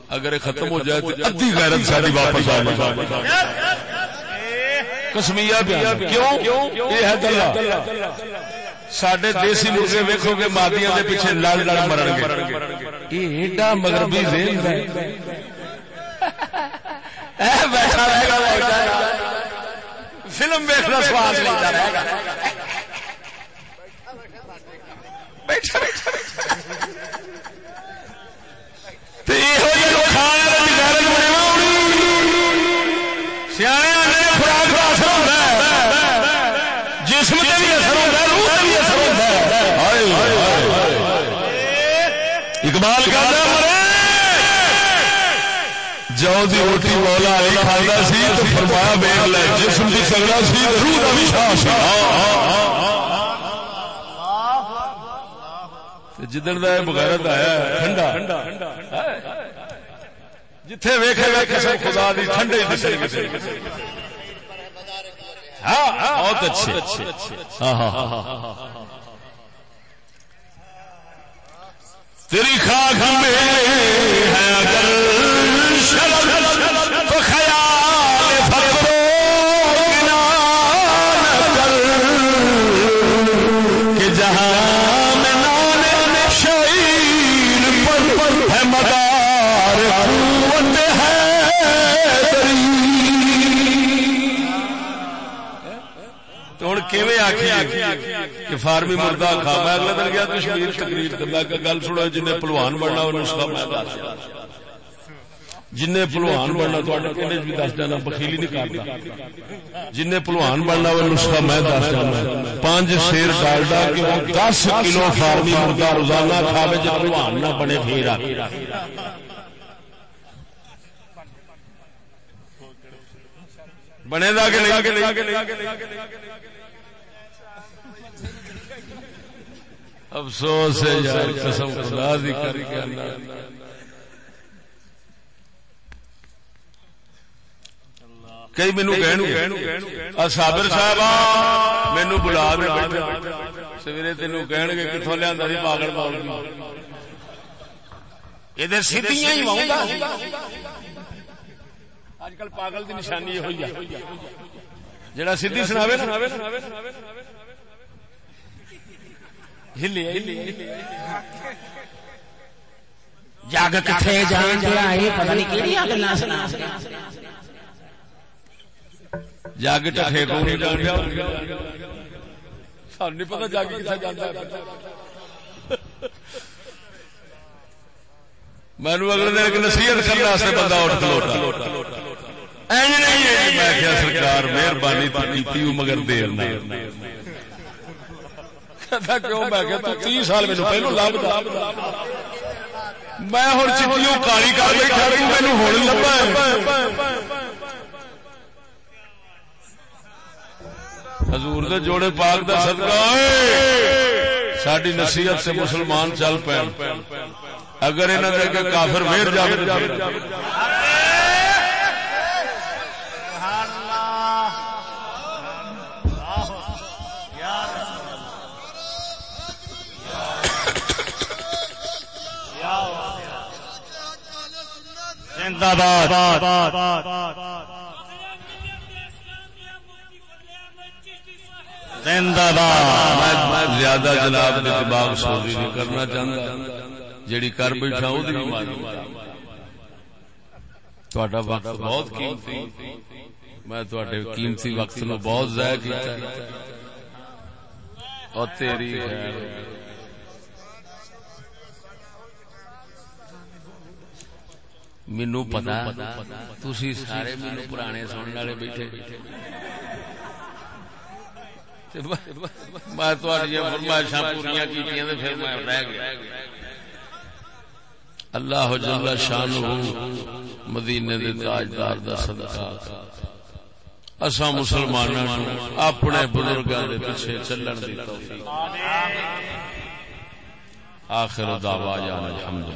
اگر ختم ہو جائے تو ادھی غیرت ساری واپس آ کسمیا کیوں؟ یہ ہے دلہ۔ سڈے دیسی مرغے ویکو گے مادیاں دے پیچھے لڑ لڑ مرن گے۔ یہ ایڈا مغربی ذہن ہے۔ بیٹھا رہے گا فلم ویکنا سواد لیتا رہے گا۔ بیٹھا بیٹھا سیاح خوراک کا اثر ہوتا ہے جسم کا بھی اثر ہوتا ہے روح کا بھی اثر ہوتا ہے اقبال کا جو دی روٹی مولا علی کھانا سی، تو فرمایا بیگ لے، جسم کی سگڑا سی روح بھی شاہ جدن کا بغیرت آیا ٹھنڈا جتھے ویکھے خدا دی ٹھنڈے دسے ہاں بہت اچھے۔ ہاں ہاں۔, ہاں،, ہاں،, ہاں ہاں تیری خاک میں ہے اگر شرم تو خیر آخی کہ فارمی مردہ کھا میں اگلے دن گیا کشمیر تقریر کرنا کہ گل سنو جن پلوان بننا وہ نسخہ میں دس جن پلوان بننا تھوڑے بھی دس جانا، بخیلی نہیں کرتا جن پلوان بننا وہ نسخہ میں دس جانا۔ پانچ شیر ڈالڈا کہ وہ دس کلو فارمی مردہ روزانہ کھاوے جب پلوان نہ بنے، پھر آ۔ بنے گا کہ نہیں؟ افسوس ہے یار قسم خدا دی کر کے کئی مینو صاحب مینو بلا دے سویرے تینو کہن گے لیا پاگل یہ سیدیاں ہی اج کل پاگل کی نشانی ہوئی جڑا سیدھی سناوے جگ کتنے جان دیا نہیں سنا ٹھے کو نہیں جان دیا نہیں مینو اگلے دن ایک نصیحت کرنے بندہ اٹھ کلوٹا میں کیا سرکار مہربانی مگر دیر کیوں میں تی سال پہلو میں کر بیٹھا لبا حضور دے جوڑے پاک دا صدقہ ساری نصیحت سے مسلمان چل پے اگر انہوں نے کافر ویر جائے زندہ باد۔ زندہ باد۔ میں زیادہ جناب کے دماغ سوزی نہیں کرنا چاہتا۔ جیڑی کر بیٹھا وہ تھوڑا وقت بہت قیمتی۔ میں تھوڑے قیمتی وقت نو بہت ضائع کیا اور تیری مینو پتا تھی سارے مینو پرانے سننے والے بیٹھے۔ میں فرمائشاں پوریا کی پھر میں رہ گیا۔ اللہ جل شان مدینے دے تاجدار دا صدقہ۔ اسا مسلماناں اپنے بزرگاں دے پیچھے چلن دی توفیق۔ آخر دعوانا الحمد